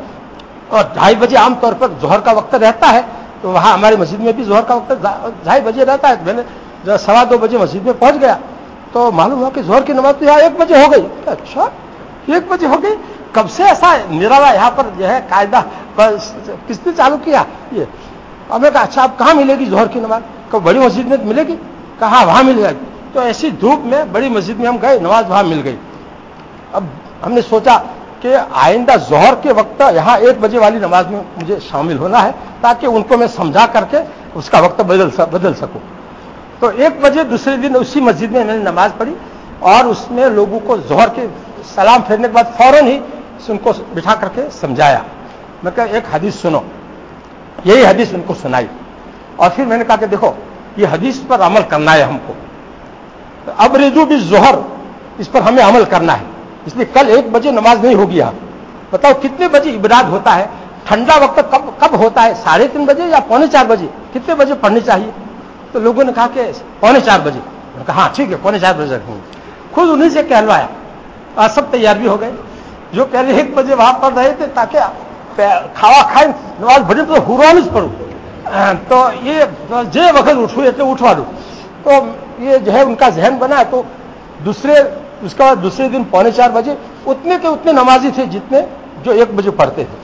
اور ڈھائی بجے عام طور پر ظہر کا وقت رہتا ہے۔ تو وہاں ہماری مسجد میں بھی ظہر کا وقت ڈھائی بجے رہتا ہے۔ میں نے سوا دو بجے مسجد میں پہنچ گیا۔ تو معلوم ہوا کہ ظہر کی نماز تو یہاں ایک بجے ہو گئی۔ اچھا ایک بجے ہو گئی۔ کب سے ایسا نرالا یہاں پر جو ہے قاعدہ کس نے چالو کیا؟ یہ۔ اب میں کہا اچھا اب کہاں ملے گی ظہر کی نماز؟ کب بڑی مسجد میں ملے گی؟ کہاں وہاں مل جائے گی؟ تو ایسی دھوپ میں بڑی مسجد میں ہم گئے، نماز وہاں مل گئی۔ اب ہم نے سوچا کہ آئندہ ظہر کے وقت یہاں ایک بجے والی نماز میں مجھے شامل ہونا ہے تاکہ ان کو میں سمجھا کر کے اس کا وقت بدل بدل سکوں۔ تو ایک بجے دوسرے دن اسی مسجد میں میں نے نماز پڑھی اور اس میں لوگوں کو ظہر کے سلام پھیرنے کے بعد فوراً ہی ان کو بٹھا کر کے سمجھایا۔ میں کہا، ایک حدیث سنو۔ یہی حدیث ان کو سنائی۔ اور پھر میں نے کہا کہ دیکھو، یہ حدیث پر عمل کرنا ہے ہم کو۔ اب رجو بھی ظہر اس پر ہمیں عمل کرنا ہے۔ اس لیے کل ایک بجے نماز نہیں ہوگی آپ بتاؤ کتنے بجے ابراد ہوتا ہے؟ ٹھنڈا وقت کب کب ہوتا ہے؟ ساڑھے تین بجے یا پونے چار بجے؟ کتنے بجے پڑھنی چاہیے؟ تو لوگوں نے کہا کہ پونے چار بجے۔ کہا ہاں ٹھیک ہے، پونے چار بجے رکھیں گے خود انہیں سے کہلوایا۔ آج سب تیار بھی ہو گئے۔ جو کہہ رہے ایک بجے وہاں پڑھ رہے تھے تاکہ کھاوا کھائیں، نماز بھجے تو ہورانس پڑھوں۔ تو یہ جے وقت اٹھو تو اٹھوا دو۔ تو یہ جو ہے، ان کا ذہن بنا۔ تو دوسرے، اس کے بعد دوسرے دن پونے چار بجے، اتنے کے اتنے نمازی تھے جتنے جو ایک بجے پڑھتے تھے۔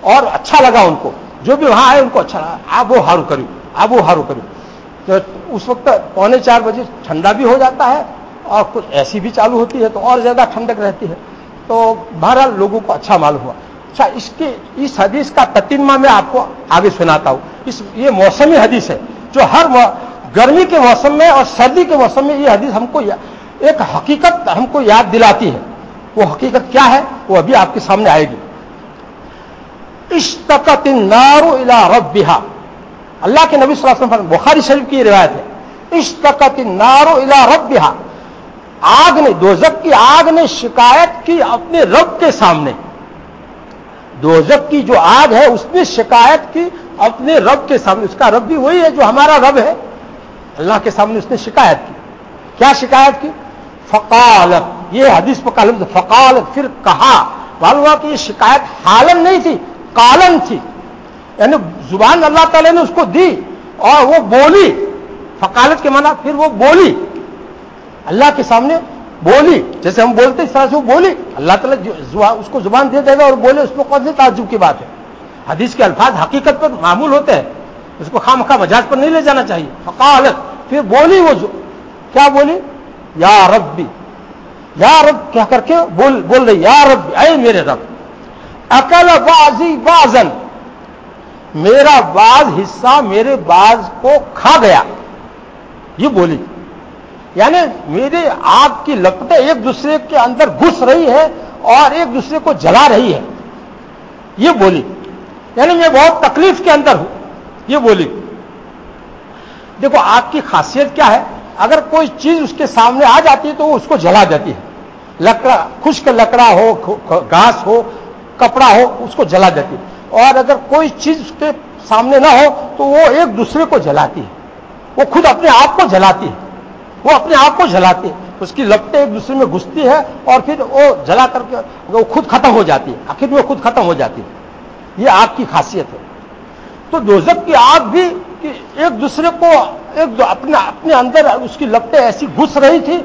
اور اچھا لگا ان کو۔ جو بھی وہاں آئے، ان کو اچھا لگا۔ آپ وہ ہارو کرو آپ وہ ہارو کرو تو اس وقت پونے چار بجے ٹھنڈا بھی ہو جاتا ہے اور کچھ ایسی بھی چالو ہوتی ہے تو اور زیادہ ٹھنڈک رہتی ہے۔ تو بہرحال لوگوں کو اچھا معلوم ہوا۔ اچھا اس کی، اس حدیث کا تتیمہ میں آپ کو آگے سناتا ہوں۔ اس، یہ موسمی حدیث ہے جو ہر گرمی کے موسم میں اور سردی کے موسم میں یہ حدیث ہم کو ایک حقیقت ہم کو یاد دلاتی ہے۔ وہ حقیقت کیا ہے؟ وہ ابھی آپ کے سامنے آئے گی۔ اشتقت النار الى ربها۔ اللہ کے نبی صلی اللہ علیہ وسلم بخاری شریف کی روایت ہے، اشتقت النار الى ربها۔ آگ نے دوزک کی آگ نے شکایت کی اپنے رب کے سامنے۔ دوزک کی جو آگ ہے، اس نے شکایت کی اپنے رب کے سامنے۔ اس کا رب بھی وہی ہے جو ہمارا رب ہے۔ اللہ کے سامنے اس نے شکایت کی۔ کیا شکایت کی؟ فقالت یہ حدیث پر کالم فقالت پھر کہا۔ معلوم ہوا کہ یہ شکایت حالن نہیں تھی کالن تھی۔ یعنی زبان اللہ تعالی نے اس کو دی اور وہ بولی فقالت کے معنی پھر وہ بولی اللہ کے سامنے بولی جیسے ہم بولتے اس طرح سے وہ بولی اللہ تعالیٰ اس کو زبان دے دے گا اور بولے اس میں کون سی تعجب کی بات ہے حدیث کے الفاظ حقیقت پر معمول ہوتے ہیں اس کو خام خواہ مجاز پر نہیں لے جانا چاہیے فقالت پھر بولی وہ کیا بولی یا ربی یا رب کیا کر کے بول بول رہی یا رب، اے میرے رب، اکل بازی بازن میرا باز حصہ میرے باز کو کھا گیا۔ یہ بولی۔ یعنی میرے آگ کی لپٹیں ایک دوسرے کے اندر گھس رہی ہے اور ایک دوسرے کو جلا رہی ہے یہ بولی۔ یعنی میں بہت تکلیف کے اندر ہوں۔ یہ بولی۔ دیکھو، آگ کی خاصیت کیا ہے؟ اگر کوئی چیز اس کے سامنے آ جاتی ہے تو وہ اس کو جلا دیتی ہے۔ لکڑا، خشک لکڑا ہو گھاس ہو، کپڑا ہو، اس کو جلا دیتی ہے۔ اور اگر کوئی چیز اس کے سامنے نہ ہو تو وہ ایک دوسرے کو جلاتی ہے۔ وہ خود اپنے آپ کو جلاتی ہے۔ وہ اپنے آپ کو جلاتی ہے۔ اس کی لپٹیں ایک دوسرے میں گھستی ہے اور پھر وہ جلا کر کے وہ خود ختم ہو جاتی ہے۔ آخر میں خود ختم ہو جاتی ہے۔ یہ آگ کی خاصیت ہے۔ تو دوزک کی آگ بھی ایک دوسرے کو ایک اپنے اپنے اندر اس کی لپٹیں ایسی گھس رہی تھی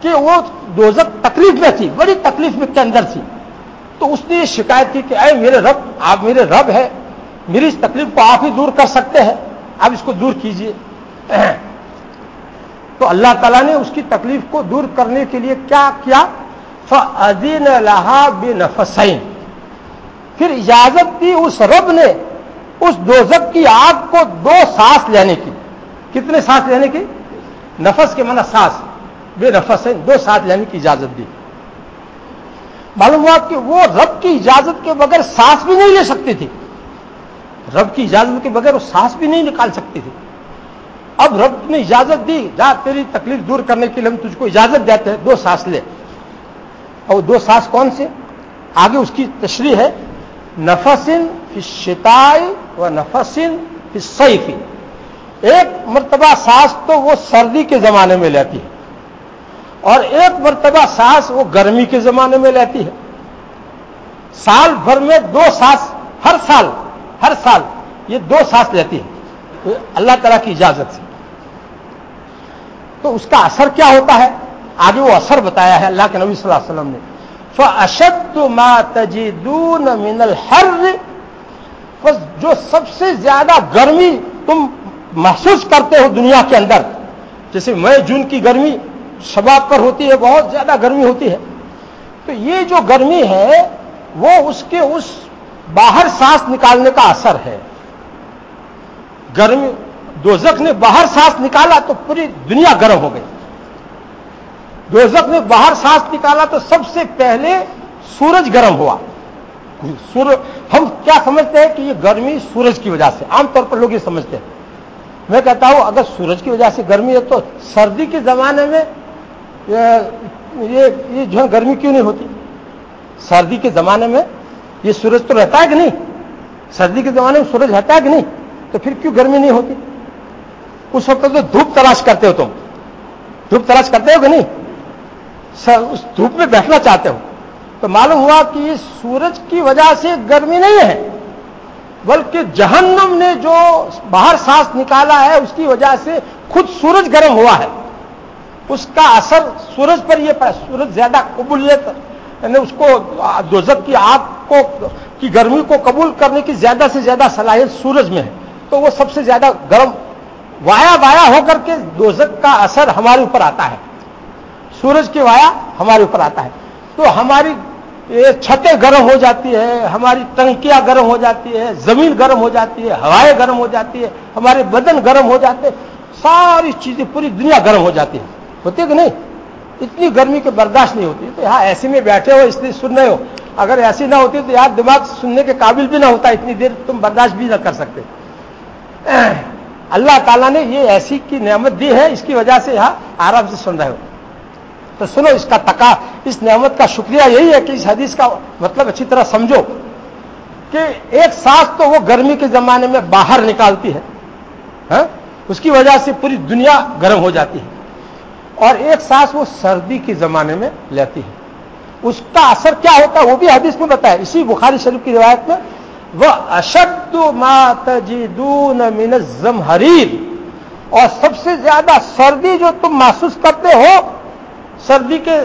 کہ وہ دوزک تکلیف میں تھی۔ بڑی تکلیف میں کے اندر تھی۔ تو اس نے یہ شکایت کی کہ اے میرے رب، آپ میرے رب ہے میری اس تکلیف کو آپ ہی دور کر سکتے ہیں، آپ اس کو دور کیجیے۔ تو اللہ تعالیٰ نے اس کی تکلیف کو دور کرنے کے لیے کیا کیا؟ فعدین بنفسین پھر اجازت دی اس رب نے اس دوزک کی آگ کو دو سانس لینے کی۔ کتنے سانس لینے کی؟ نفس کے معنی سانس۔ بے نفس ہے دو سانس لینے کی اجازت دی۔ معلوم ہوا کہ وہ رب کی اجازت کے بغیر سانس بھی نہیں لے سکتی تھی رب کی اجازت کے بغیر وہ سانس بھی نہیں نکال سکتی تھی اب رب نے اجازت دی، جا، تیری تکلیف دور کرنے کے لیے ہم تجھ کو اجازت دیتے ہیں، دو سانس لے۔ اور دو سانس کون سے؟ آگے اس کی تشریح ہے۔ نفسن فی و نفسن فی سیفی ایک مرتبہ سانس تو وہ سردی کے زمانے میں لیتی ہے۔ اور ایک مرتبہ سانس وہ گرمی کے زمانے میں لیتی ہے۔ سال بھر میں دو سانس ہر سال ہر سال یہ دو سانس لیتی ہے۔ اللہ تعالیٰ کی اجازت سے۔ تو اس کا اثر کیا ہوتا ہے؟ آگے وہ اثر بتایا ہے اللہ کے نبی صلی اللہ علیہ وسلم نے۔ اشد ما تجدون من الحر۔ بس جو سب سے زیادہ گرمی تم محسوس کرتے ہو دنیا کے اندر، جیسے مئی، جون کی گرمی شباب پر ہوتی ہے، بہت زیادہ گرمی ہوتی ہے۔ تو یہ جو گرمی ہے، وہ اس کے اس باہر سانس نکالنے کا اثر ہے۔ گرمی دوزک نے باہر سانس نکالا تو پوری دنیا گرم ہو گئی۔ دوزک نے باہر سانس نکالا تو سب سے پہلے سورج گرم ہوا۔ ہم کیا سمجھتے ہیں کہ یہ گرمی سورج کی وجہ سے، عام طور پر لوگ یہ سمجھتے ہیں۔ میں کہتا ہوں، اگر سورج کی وجہ سے گرمی ہے تو سردی کے زمانے میں یہ جو ہے گرمی کیوں نہیں ہوتی؟ سردی کے زمانے میں یہ سورج تو رہتا ہے کہ نہیں؟ سردی کے زمانے میں سورج رہتا ہے کہ نہیں؟ تو پھر کیوں گرمی نہیں ہوتی؟ اس وقت تو دھوپ تلاش کرتے ہو تم۔ دھوپ تلاش کرتے ہو کہ نہیں؟ اس دھوپ میں بیٹھنا چاہتے ہو۔ تو معلوم ہوا کہ یہ سورج کی وجہ سے گرمی نہیں ہے، بلکہ جہنم نے جو باہر سانس نکالا ہے، اس کی وجہ سے خود سورج گرم ہوا ہے۔ اس کا اثر سورج پر یہ پڑا سورج زیادہ قبولیت یعنی اس کو دوزت کی آگ کو کی گرمی کو قبول کرنے کی زیادہ سے زیادہ صلاحیت سورج میں ہے۔ تو وہ سب سے زیادہ گرم وایا وایا ہو کر کے دوزک کا اثر ہمارے اوپر آتا ہے۔ سورج کی وایا ہمارے اوپر آتا ہے۔ تو ہماری چھتیں گرم ہو جاتی ہے، ہماری ٹنکیاں گرم ہو جاتی ہے، زمین گرم ہو جاتی ہے، ہوائیں گرم ہو جاتی ہے، ہمارے بدن گرم ہو جاتے ساری چیزیں پوری دنیا گرم ہو جاتی ہے ہوتی ہے کہ نہیں؟ اتنی گرمی کے برداشت نہیں ہوتی۔ تو یہاں ایسے میں بیٹھے ہو، اس لیے سن رہے ہو۔ اگر ایسی نہ ہوتی تو یار دماغ سننے کے قابل بھی نہ ہوتا، اتنی دیر تم برداشت بھی نہ کر سکتے۔ اللہ تعالیٰ نے یہ ایسی کی نعمت دی ہے، اس کی وجہ سے یہاں آرام سے سن رہے ہو۔ تو سنو، اس کا تقا اس نعمت کا شکریہ یہی ہے کہ اس حدیث کا مطلب اچھی طرح سمجھو کہ ایک سانس تو وہ گرمی کے زمانے میں باہر نکالتی ہے۔ ہاں؟ اس کی وجہ سے پوری دنیا گرم ہو جاتی ہے۔ اور ایک سانس وہ سردی کے زمانے میں لیتی ہے۔ اس کا اثر کیا ہوتا ہے وہ بھی حدیث میں بتایا اسی بخاری شریف کی روایت میں، وہ اشد من حریر اور سب سے زیادہ سردی جو تم محسوس کرتے ہو، سردی کے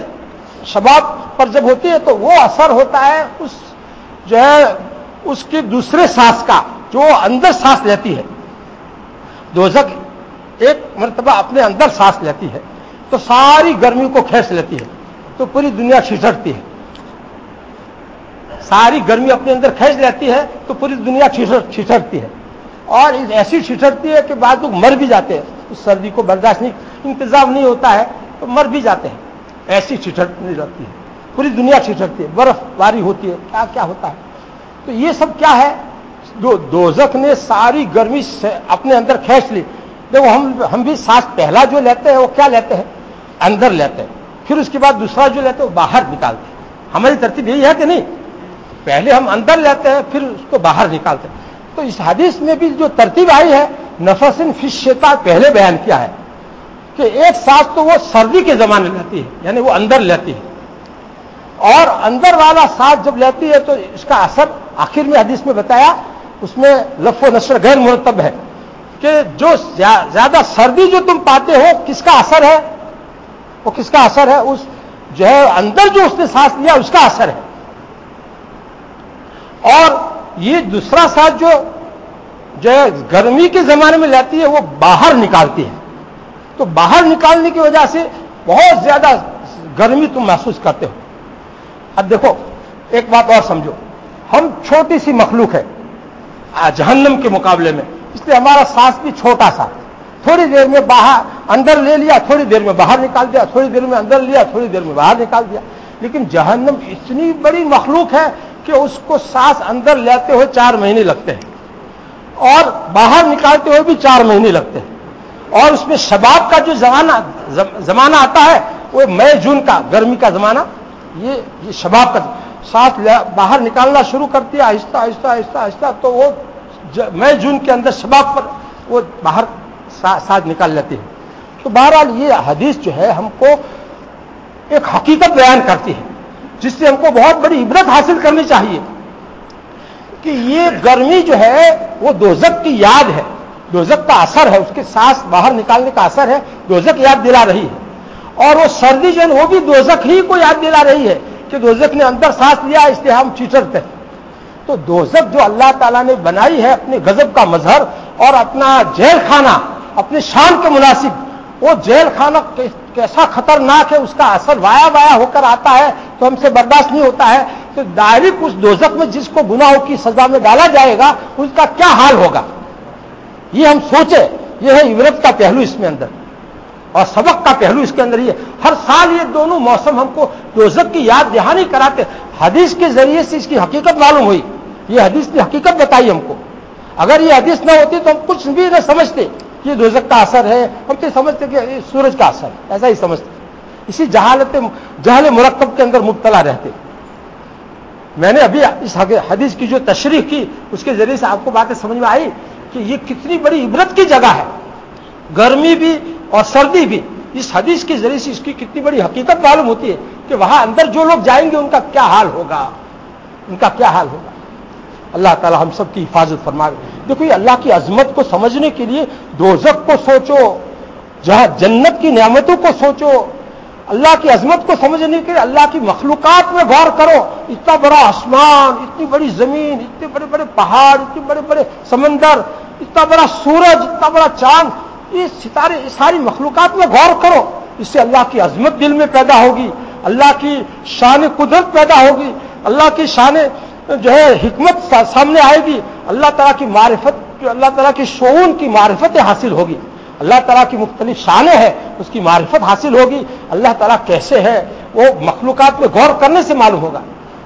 شباب پر جب ہوتی ہے تو وہ اثر ہوتا ہے اس جو ہے، اس کی دوسرے سانس کا، جو اندر سانس لیتی ہے۔ دوزک ایک مرتبہ اپنے اندر سانس لیتی ہے۔ تو ساری گرمی کو کھینچ لیتی ہے، تو پوری دنیا چھٹتی ہے۔ ساری گرمی اپنے اندر کھینچ لیتی ہے، تو پوری دنیا چھٹتی ہے۔ اور ایسی چھٹتی ہے کہ بعد لوگ مر بھی جاتے ہیں۔ اس سردی کو برداشت نہیں، انتظام نہیں ہوتا ہے، تو مر بھی جاتے ہیں۔ ایسی چھٹنی رہتی ہے۔ پوری دنیا چھٹکتی ہے، برف باری ہوتی ہے، کیا کیا ہوتا ہے؟ تو یہ سب کیا ہے؟ جو دوزک نے ساری گرمی سے اپنے اندر کھینچ لی۔ دیکھو، ہم ہم بھی سانس پہلا جو لیتے ہیں، وہ کیا لیتے ہیں؟ اندر لیتے ہیں۔ پھر اس کے بعد دوسرا جو لیتے ہیں وہ باہر نکالتے ہیں۔ ہماری ترتیب یہی ہے کہ نہیں؟ پہلے ہم اندر لیتے ہیں، پھر اس کو باہر نکالتے ہیں۔ تو اس حدیث میں بھی جو ترتیب آئی ہے، نفسن فش شیتا پہلے بیان کیا ہے کہ ایک سانس تو وہ سردی کے زمانے لیتی ہے یعنی وہ اندر لیتی ہے۔ اور اندر والا سانس جب لیتی ہے تو اس کا اثر آخر میں حدیث میں بتایا، اس میں لف و نشر غیر مرتب ہے کہ جو زیادہ سردی جو تم پاتے ہو، کس کا اثر ہے؟ وہ کس کا اثر ہے؟ اس جو ہے اندر جو اس نے سانس لیا، اس کا اثر ہے۔ اور یہ دوسرا سانس جو جو ہے گرمی کے زمانے میں لیتی ہے، وہ باہر نکالتی ہے۔ تو باہر نکالنے کی وجہ سے بہت زیادہ گرمی تم محسوس کرتے ہو۔ اب دیکھو، ایک بات اور سمجھو۔ ہم چھوٹی سی مخلوق ہے جہنم کے مقابلے میں، اس لیے ہمارا سانس بھی چھوٹا سا۔ تھوڑی دیر میں باہر اندر لے لیا، تھوڑی دیر میں باہر نکال دیا، تھوڑی دیر میں اندر لیا، تھوڑی دیر میں باہر نکال دیا۔ لیکن جہنم اتنی بڑی مخلوق ہے کہ اس کو سانس اندر لیتے ہوئے چار مہینے لگتے ہیں۔ اور باہر نکالتے ہوئے بھی چار مہینے لگتے ہیں۔ اور اس میں شباب کا جو زمانہ زمانہ آتا ہے، وہ مئی، جون کا، گرمی کا زمانہ، یہ یہ شباب کا ساتھ باہر نکالنا شروع کرتی ہے آہستہ آہستہ آہستہ آہستہ، تو وہ مئی، جون کے اندر شباب پر وہ باہر ساتھ نکال لیتی ہے۔ تو بہرحال یہ حدیث جو ہے ہم کو ایک حقیقت بیان کرتی ہے، جس سے ہم کو بہت بڑی عبرت حاصل کرنی چاہیے۔ کہ یہ گرمی جو ہے، وہ دوزک کی یاد ہے۔ دوزک کا اثر ہے، اس کے سانس باہر نکالنے کا اثر ہے دوزک یاد دلا رہی ہے۔ اور وہ سردی جو ہے وہ بھی دوزک ہی کو یاد دلا رہی ہے کہ دوزک نے اندر سانس لیا، اس لیے ہم چیچرتے ہیں۔ تو دوزک جو اللہ تعالیٰ نے بنائی ہے، اپنے غزب کا مظہر اور اپنا جیل خانہ اپنے شان کے مناسب، وہ جیل خانہ کیسا خطرناک ہے، اس کا اثر وایا وایا ہو کر آتا ہے تو ہم سے برداشت نہیں ہوتا ہے تو ڈائریکٹ اس دوزک میں جس کو گناہوں کی سزا میں ڈالا جائے گا، اس کا کیا حال ہوگا؟ یہ ہم سوچے، یہ ہے عبرت کا پہلو اس میں اندر۔ اور سبق کا پہلو اس کے اندر یہ ہر سال یہ دونوں موسم ہم کو دوزک کی یاد دہانی کراتے۔ حدیث کے ذریعے سے اس کی حقیقت معلوم ہوئی۔ یہ حدیث نے حقیقت بتائی ہم کو۔ اگر یہ حدیث نہ ہوتی تو ہم کچھ بھی نہ سمجھتے۔ یہ دوزک کا اثر ہے، ہم تو سمجھتے کہ یہ سورج کا اثر ہے، ایسا ہی سمجھتے اسی جہالت، جہل مرکب کے اندر مبتلا رہتے میں نے ابھی اس حدیث کی جو تشریح کی، اس کے ذریعے سے آپ کو باتیں سمجھ میں آئی کہ یہ کتنی بڑی عبرت کی جگہ ہے۔ گرمی بھی اور سردی بھی، اس حدیث کے ذریعے سے اس کی کتنی بڑی حقیقت معلوم ہوتی ہے کہ وہاں اندر جو لوگ جائیں گے، ان کا کیا حال ہوگا؟ ان کا کیا حال ہوگا؟ اللہ تعالی ہم سب کی حفاظت فرما دیکھو، یہ اللہ کی عظمت کو سمجھنے کے لیے دوزک کو سوچو، جہاں جنت کی نعمتوں کو سوچو، اللہ کی عظمت کو سمجھنے کے لیے اللہ کی مخلوقات میں غور کرو۔ اتنا بڑا آسمان، اتنی بڑی زمین، اتنے بڑے بڑے پہاڑ، اتنے بڑے بڑے سمندر، اتنا بڑا سورج، اتنا بڑا چاند، یہ ستارے ساری مخلوقات میں غور کرو۔ اس سے اللہ کی عظمت دل میں پیدا ہوگی، اللہ کی شان قدرت پیدا ہوگی، اللہ کی شان جو ہے حکمت سامنے آئے گی۔ اللہ تعالیٰ کی معرفت اللہ تعالیٰ کی شعون کی معرفت حاصل ہوگی۔ اللہ تعالیٰ کی مختلف شانیں ہیں، اس کی معرفت حاصل ہوگی۔ اللہ تعالیٰ کیسے ہے وہ مخلوقات میں غور کرنے سے معلوم ہوگا۔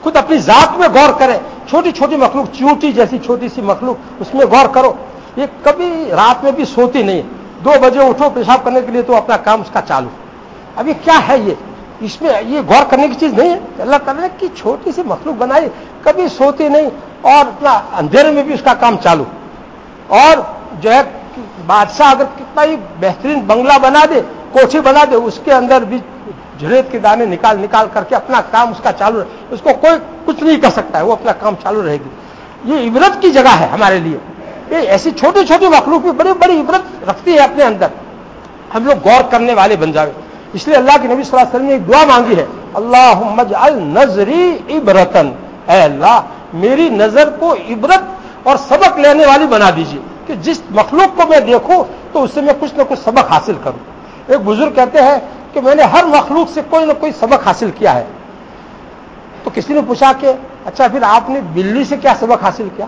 خود اپنی ذات میں غور کریں۔ چھوٹی چھوٹی مخلوق چیوٹی جیسی چھوٹی سی مخلوق اس میں غور کرو۔ یہ کبھی رات میں بھی سوتی نہیں۔ دو بجے اٹھو پیشاب کرنے کے لیے تو اپنا کام اس کا چالو۔ اب یہ کیا ہے یہ؟ اس میں یہ غور کرنے کی چیز نہیں ہے اللہ تعالیٰ کی چھوٹی سی مخلوق بنائی، کبھی سوتی نہیں اور اتنا اندھیرے میں بھی اس کا کام چالو۔ اور جو ہے بادشاہ اگر کتنا ہی بہترین بنگلہ بنا دے، کوٹھی بنا دے، اس کے اندر بھی جڑید کے دانے نکال نکال کر کے اپنا کام اس کا چالو رہے۔ اس کو کوئی کچھ نہیں کر سکتا ہے، وہ اپنا کام چالو رہے گی۔ یہ عبرت کی جگہ ہے ہمارے لیے۔ یہ ایسی چھوٹی چھوٹی مخلوق بھی بڑی بڑی عبرت رکھتی ہے اپنے اندر۔ ہم لوگ غور کرنے والے بن جائے اس لیے اللہ کے نبی صلی اللہ علیہ وسلم نے ایک دعا مانگی ہے اللہ النظری عبرتن اے اللہ، میری نظر کو عبرت اور سبق لینے والی بنا دیجیے کہ جس مخلوق کو میں دیکھوں تو اس سے میں کچھ نہ کچھ سبق حاصل کروں۔ ایک بزرگ کہتے ہیں کہ میں نے ہر مخلوق سے کوئی نہ کوئی سبق حاصل کیا ہے۔ تو کسی نے پوچھا کہ اچھا پھر آپ نے بلی سے کیا سبق حاصل کیا؟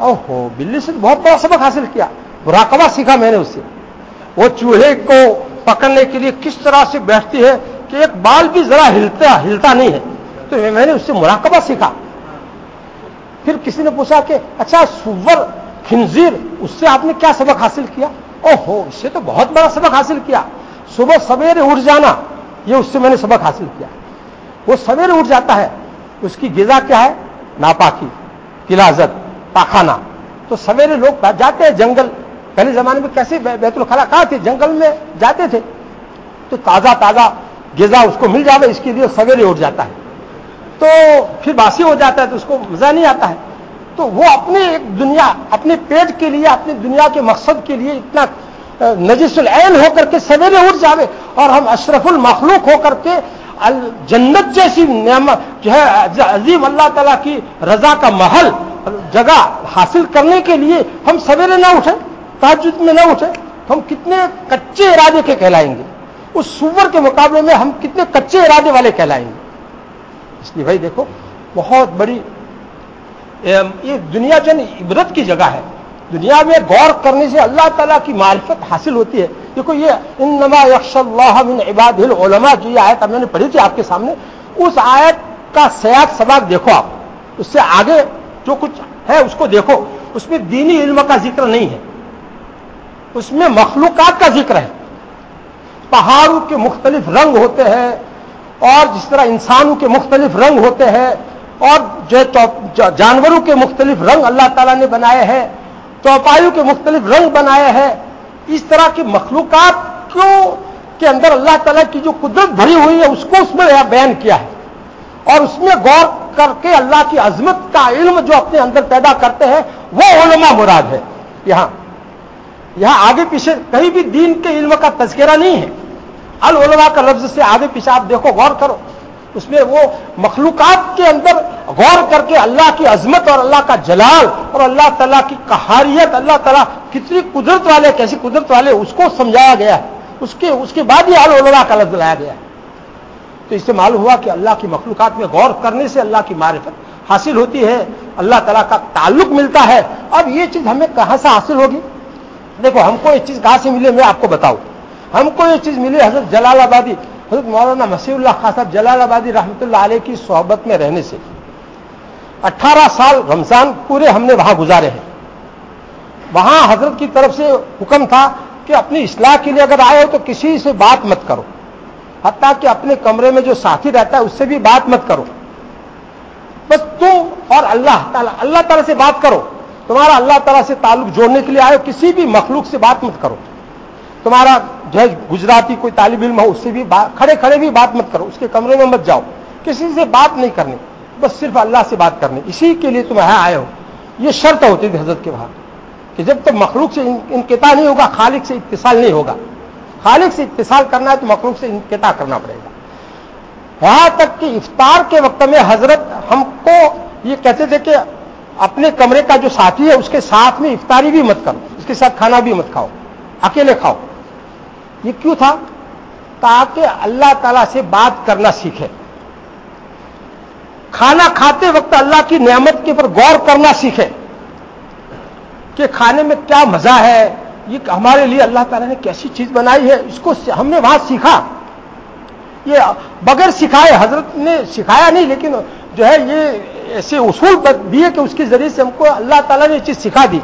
ہو، بلی سے بہت بڑا سبق حاصل کیا، مراقبہ سیکھا میں نے اس سے۔ وہ چوہے کو پکڑنے کے لیے کس طرح سے بیٹھتی ہے کہ ایک بال بھی ذرا ہلتا ہلتا نہیں ہے۔ تو میں نے اس سے مراقبہ سیکھا۔ پھر کسی نے پوچھا کہ اچھا سور خنزیر، اس سے آپ نے کیا سبق حاصل کیا؟ او ہو اس سے تو بہت بڑا سبق حاصل کیا۔ صبح سویرے اٹھ جانا، یہ اس سے میں نے سبق حاصل کیا۔ وہ سویرے اٹھ جاتا ہے، اس کی غذا کیا ہے؟ ناپاکی کلازت پاخانہ۔ تو سویرے لوگ جاتے ہیں جنگل پہلے زمانے میں کیسے بیت الخلا کہاں تھے، جنگل میں جاتے تھے، تو تازہ تازہ غذا اس کو مل جاتا اس کے لیے سویرے اٹھ جاتا ہے۔ تو پھر باسی ہو جاتا ہے، تو اس کو مزہ نہیں آتا ہے۔ تو وہ اپنے ایک دنیا، اپنے پیٹ کے لیے اپنی دنیا کے مقصد کے لیے اتنا نجس العین ہو کر کے سویرے اٹھ جاوے۔ اور ہم اشرف المخلوق ہو کر کے جنت جیسی نعمت، جو ہے عظیم اللہ تعالیٰ کی رضا کا محل، جگہ حاصل کرنے کے لیے ہم سویرے نہ اٹھیں۔ تاجد میں نہ اٹھیں ہم کتنے کچے ارادے کے کہلائیں گے؟ اس سور کے مقابلے میں ہم کتنے کچے ارادے والے کہلائیں گے؟ اس لیے بھائی دیکھو، بہت بڑی یہ دنیا جو عبرت کی جگہ ہے۔ دنیا میں غور کرنے سے اللہ تعالیٰ کی معرفت حاصل ہوتی ہے۔ دیکھو، یہ ان نما یکش اللہ من عباد العلماء، جو یہ آیت میں نے پڑھی تھی آپ کے سامنے، اس آیت کا سیاق سبق دیکھو آپ۔ اس سے آگے جو کچھ ہے، اس کو دیکھو۔ اس میں دینی علم کا ذکر نہیں ہے۔ اس میں مخلوقات کا ذکر ہے۔ پہاڑوں کے مختلف رنگ ہوتے ہیں اور جس طرح انسانوں کے مختلف رنگ ہوتے ہیں اور جو جانوروں کے مختلف رنگ اللہ تعالیٰ نے بنائے ہیں چوپایوں کے مختلف رنگ بنائے ہیں۔ اس طرح کی مخلوقات کو کے اندر اللہ تعالیٰ کی جو قدرت بھری ہوئی ہے، اس کو اس میں بیان کیا ہے۔ اور اس میں غور کر کے اللہ کی عظمت کا علم جو اپنے اندر پیدا کرتے ہیں، وہ علماء مراد ہے یہاں یہاں آگے پیچھے کہیں بھی دین کے علم کا تذکرہ نہیں ہے۔ العلماء کا لفظ سے آگے پیچھے آپ دیکھو، غور کرو۔ اس میں وہ مخلوقات کے اندر غور کر کے اللہ کی عظمت اور اللہ کا جلال اور اللہ تعالیٰ کی کہاریت اللہ تعالیٰ کتنی قدرت والے، کیسی قدرت والے، اس کو سمجھایا گیا اس کے اس کے بعد ہی العلماء کا لفظ لایا گیا تو اس سے معلوم ہوا کہ اللہ کی مخلوقات میں غور کرنے سے اللہ کی معرفت حاصل ہوتی ہے، اللہ تعالیٰ کا تعلق ملتا ہے۔ اب یہ چیز ہمیں کہاں سے حاصل ہوگی؟ دیکھو، ہم کو یہ چیز کہاں سے ملے میں آپ کو بتاؤں۔ ہم کو یہ چیز ملی حضرت جلال آبادی، حضرت مولانا مسیح اللہ خان صاحب جلال آبادی رحمۃ اللہ علیہ کی صحبت میں رہنے سے۔ اٹھارہ سال رمضان پورے ہم نے وہاں گزارے ہیں۔ وہاں حضرت کی طرف سے حکم تھا کہ اپنی اصلاح کے لیے اگر آئے ہو تو کسی سے بات مت کرو۔ حتیٰ کہ اپنے کمرے میں جو ساتھی رہتا ہے اس سے بھی بات مت کرو۔ بس تم اور اللہ تعالیٰ اللہ تعالیٰ سے بات کرو۔ تمہارا اللہ تعالیٰ سے تعلق جوڑنے کے لیے آئے ہو، کسی بھی مخلوق سے بات مت کرو۔ تمہارا جو ہے گجراتی کوئی طالب علم ہو، اس سے بھی کھڑے کھڑے بھی بات مت کرو، اس کے کمرے میں مت جاؤ۔ کسی سے بات نہیں کرنی، بس صرف اللہ سے بات کرنی۔ اسی کے لیے تم یہاں آئے ہو۔ یہ شرط ہوتی تھی حضرت کے وہاں کہ جب تک مخلوق سے انقطاع نہیں ہوگا، خالق سے اتصال نہیں ہوگا۔ خالق سے اتصال کرنا ہے تو مخلوق سے انقطاع کرنا پڑے گا۔ یہاں تک کہ افطار کے وقت میں حضرت ہم کو یہ کہتے تھے کہ اپنے کمرے کا جو ساتھی ہے، اس کے ساتھ میں افطاری بھی مت کرو۔ اس کے ساتھ کھانا بھی مت کھاؤ۔ اکیلے کھاؤ۔ یہ کیوں تھا؟ تاکہ اللہ تعالی سے بات کرنا سیکھے۔ کھانا کھاتے وقت اللہ کی نعمت کے اوپر غور کرنا سیکھے کہ کھانے میں کیا مزہ ہے۔ یہ ہمارے لیے اللہ تعالیٰ نے کیسی چیز بنائی ہے، اس کو ہم نے وہاں سیکھا۔ یہ بغیر سکھائے حضرت نے سکھایا نہیں، لیکن جو ہے یہ ایسے اصول دیے کہ اس کے ذریعے سے ہم کو اللہ تعالیٰ نے یہ چیز سکھا دی۔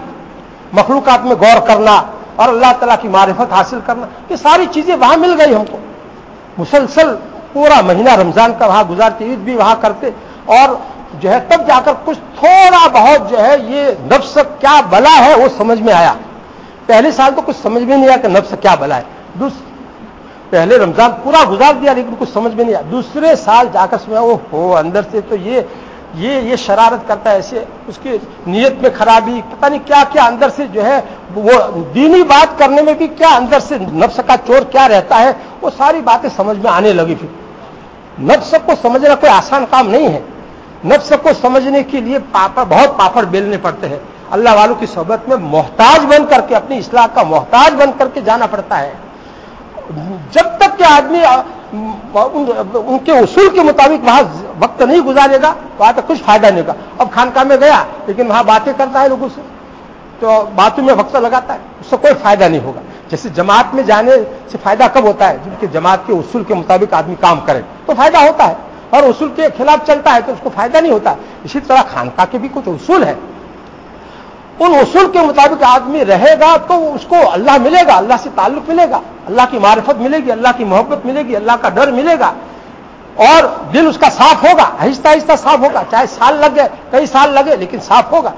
مخلوقات میں غور کرنا اور اللہ تعالیٰ کی معرفت حاصل کرنا، یہ ساری چیزیں وہاں مل گئی ہم کو۔ مسلسل پورا مہینہ رمضان کا وہاں گزارتے، عید بھی وہاں کرتے اور جو ہے تب جا کر کچھ تھوڑا بہت جو ہے یہ نفس کیا بلا ہے وہ سمجھ میں آیا۔ پہلے سال تو کچھ سمجھ میں نہیں آیا کہ نفس کیا بلا ہے۔ پہلے رمضان پورا گزار دیا لیکن کچھ سمجھ میں نہیں آیا۔ دوسرے سال جا کر سمجھا وہ ہو، اندر سے تو یہ یہ یہ شرارت کرتا ہے، ایسے اس کی نیت میں خرابی، پتہ نہیں کیا کیا اندر سے جو ہے، وہ دینی بات کرنے میں بھی کیا اندر سے نفس کا چور کیا رہتا ہے، وہ ساری باتیں سمجھ میں آنے لگی پھر۔ نفس کو سمجھنا کوئی آسان کام نہیں ہے۔ نفس کو سمجھنے کے لیے پاپڑ، بہت پاپڑ بیلنے پڑتے ہیں۔ اللہ والوں کی صحبت میں محتاج بن کر کے، اپنی اصلاح کا محتاج بن کر کے جانا پڑتا ہے۔ جب تک کہ آدمی، ان کے اصول کے مطابق وہاں وقت نہیں گزارے گا، وہاں تک کچھ فائدہ نہیں ہوگا۔ اب خانقاہ میں گیا، لیکن وہاں باتیں کرتا ہے لوگوں سے۔ تو باتوں میں وقت لگاتا ہے، اس سے کوئی فائدہ نہیں ہوگا۔ جیسے جماعت میں جانے سے فائدہ کب ہوتا ہے؟ جن کے جماعت کے اصول کے مطابق آدمی کام کرے، تو فائدہ ہوتا ہے۔ اور اصول کے خلاف چلتا ہے، تو اس کو فائدہ نہیں ہوتا۔ اسی طرح خانقاہ کے بھی کچھ اصول ہے ان اصول کے مطابق آدمی رہے گا تو اس کو اللہ ملے گا، اللہ سے تعلق ملے گا۔ اللہ کی معرفت ملے گی، اللہ کی محبت ملے گی، اللہ کا ڈر ملے گا۔ اور دل اس کا صاف ہوگا، آہستہ آہستہ صاف ہوگا۔ چاہے سال لگ گئے، کئی سال لگے، لیکن صاف ہوگا۔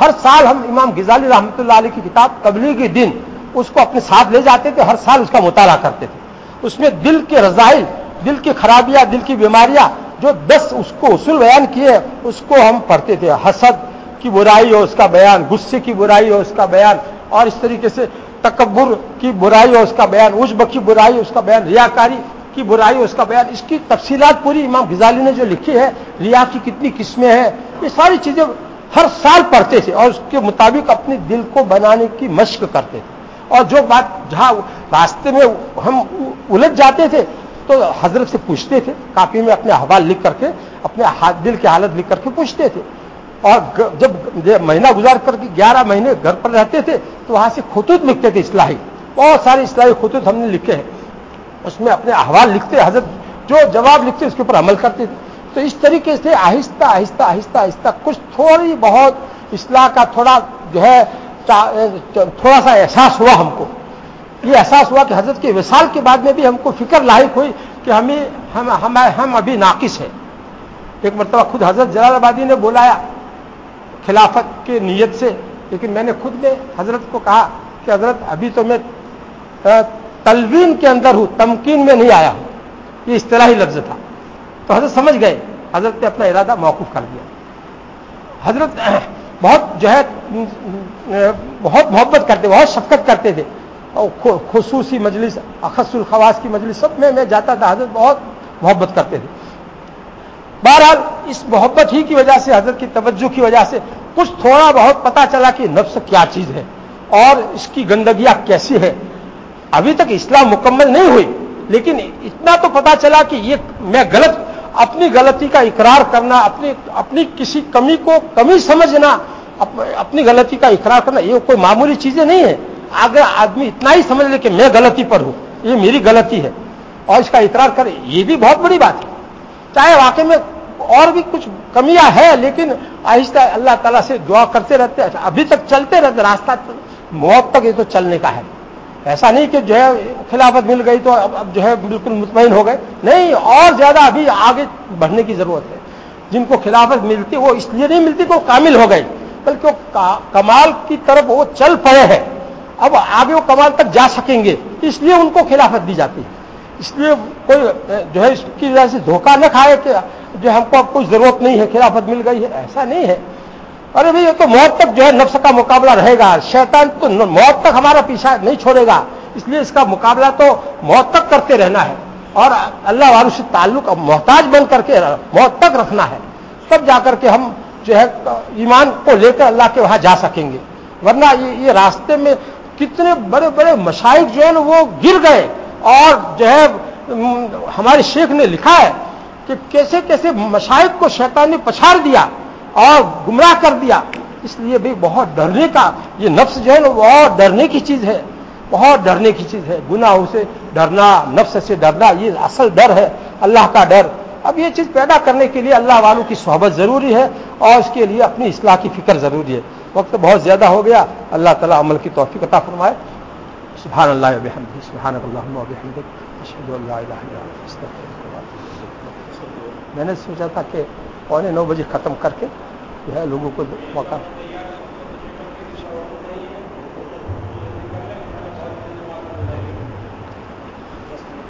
ہر سال ہم امام غزالی رحمۃ اللہ علیہ کی کتاب تبلیغی دن، اس کو اپنے ساتھ لے جاتے تھے، ہر سال اس کا مطالعہ کرتے تھے۔ اس میں دل کے رضائل، دل کی خرابیاں، دل کی بیماریاں، جو دس اس کو اصول بیان کیے، اس کو ہم پڑھتے تھے۔ حسد کی برائی ہو اس کا بیان، غصے کی برائی ہو اس کا بیان، اور اس طریقے سے تکبر کی برائی ہو اس کا بیان عجب کی برائی اس کا بیان، ریاکاری۔ کی برائی اس کا بیان، اس کی تفصیلات پوری امام غزالی نے جو لکھی ہے، ریا کی کتنی قسمیں ہیں، یہ ساری چیزیں ہر سال پڑھتے تھے اور اس کے مطابق اپنے دل کو بنانے کی مشق کرتے تھے۔ اور جو بات، جہاں راستے میں ہم الجھ جاتے تھے تو حضرت سے پوچھتے تھے، کاپی میں اپنے حوال لکھ کر کے، اپنے دل کی حالت لکھ کر کے پوچھتے تھے۔ اور جب مہینہ گزار کر کے گیارہ مہینے گھر پر رہتے تھے تو وہاں سے خطوط لکھتے تھے اصلاحی، بہت سارے اصلاحی خطوط ہم نے لکھے ہیں۔ اس میں اپنے احوال لکھتے، حضرت جو جواب لکھتے، اس کے اوپر عمل کرتے تھے۔ تو اس طریقے سے آہستہ آہستہ آہستہ آہستہ کچھ تھوڑی بہت اصلاح کا تھوڑا جو ہے تھوڑا سا احساس ہوا ہم کو۔ یہ احساس ہوا کہ حضرت کے وصال کے بعد میں بھی ہم کو فکر لاحق ہوئی کہ ہمیں، ہم ہم ابھی ناقص ہیں۔ ایک مرتبہ خود حضرت جلال آبادی نے بلایا خلافت کی نیت سے، لیکن میں نے خود میں حضرت کو کہا کہ حضرت، ابھی تو میں تلوین کے اندر ہوں، تمکین میں نہیں آیا ہوں۔ یہ اصطلاحی لفظ تھا۔ تو حضرت سمجھ گئے، حضرت نے اپنا ارادہ موقف کر دیا۔ حضرت بہت جو ہے، بہت محبت کرتے، بہت شفقت کرتے تھے۔ اور خصوصی مجلس، اخص الخواس کی مجلس، سب میں میں جاتا تھا، حضرت بہت محبت کرتے تھے۔ بہرحال، اس محبت ہی کی وجہ سے، حضرت کی توجہ کی وجہ سے کچھ تھوڑا بہت پتا چلا کہ نفس کیا چیز ہے اور اس کی گندگیاں کیسی ہے ابھی تک اسلام مکمل نہیں ہوئی، لیکن اتنا تو پتا چلا کہ یہ میں غلط، اپنی غلطی کا اقرار کرنا، اپنی اپنی کسی کمی کو کمی سمجھنا اپنی غلطی کا اقرار کرنا، یہ کوئی معمولی چیزیں نہیں ہے اگر آدمی اتنا ہی سمجھ لے کہ میں غلطی پر ہوں، یہ میری غلطی ہے اور اس کا اقرار کرے، یہ بھی بہت بڑی بات ہے۔ چاہے واقعی میں اور بھی کچھ کمیاں ہے لیکن آہستہ اللہ تعالیٰ سے دعا کرتے رہتے ابھی تک چلتے رہتے راستہ موت تک یہ تو چلنے کا ہے۔ ایسا نہیں کہ جو ہے خلافت مل گئی تو اب جو ہے بالکل مطمئن ہو گئے۔ نہیں، اور زیادہ ابھی آگے بڑھنے کی ضرورت ہے۔ جن کو خلافت ملتی، وہ اس لیے نہیں ملتی کہ وہ کامل ہو گئے، بلکہ وہ کمال کی طرف وہ چل پڑے ہیں۔ اب آگے وہ کمال تک جا سکیں گے۔ اس لیے ان کو خلافت دی جاتی ہے۔ اس لیے کوئی، جو ہے اس کی وجہ سے دھوکہ نہ کھائے کہ جو ہم کو اب کوئی ضرورت نہیں ہے، خلافت مل گئی ہے۔ ایسا نہیں ہے۔ ارے بھائی، یہ تو موت تک جو ہے نفس کا مقابلہ رہے گا۔ شیطان تو موت تک ہمارا پیچھا نہیں چھوڑے گا۔ اس لیے اس کا مقابلہ تو موت تک کرتے رہنا ہے۔ اور اللہ والوں سے تعلق اب محتاج بن کر کے موت تک رکھنا ہے۔ تب جا کر کے ہم جو ہے ایمان کو لے کر اللہ کے وہاں جا سکیں گے۔ ورنہ یہ راستے میں کتنے بڑے بڑے مشائق جو ہے نا وہ گر گئے۔ اور جو ہے ہمارے شیخ نے لکھا ہے کہ کیسے کیسے مشائق کو شیطان نے پچھاڑ دیا۔ اور گمراہ کر دیا۔ اس لیے بھی بہت ڈرنے کا یہ نفس جو ہے نا، بہت ڈرنے کی چیز ہے۔ بہت ڈرنے کی چیز ہے۔ گناہوں سے ڈرنا، نفس سے ڈرنا، یہ اصل ڈر ہے، اللہ کا ڈر۔ اب یہ چیز پیدا کرنے کے لیے اللہ والوں کی صحبت ضروری ہے اور اس کے لیے اپنی اصلاح کی فکر ضروری ہے۔ وقت بہت زیادہ ہو گیا۔ اللہ تعالیٰ عمل کی توفیق عطا فرمائے۔ سبحان اللہ سبحان اللہ میں نے سوچا تھا کہ پونے نو بجے ختم کر کے جو ہے لوگوں کو موقع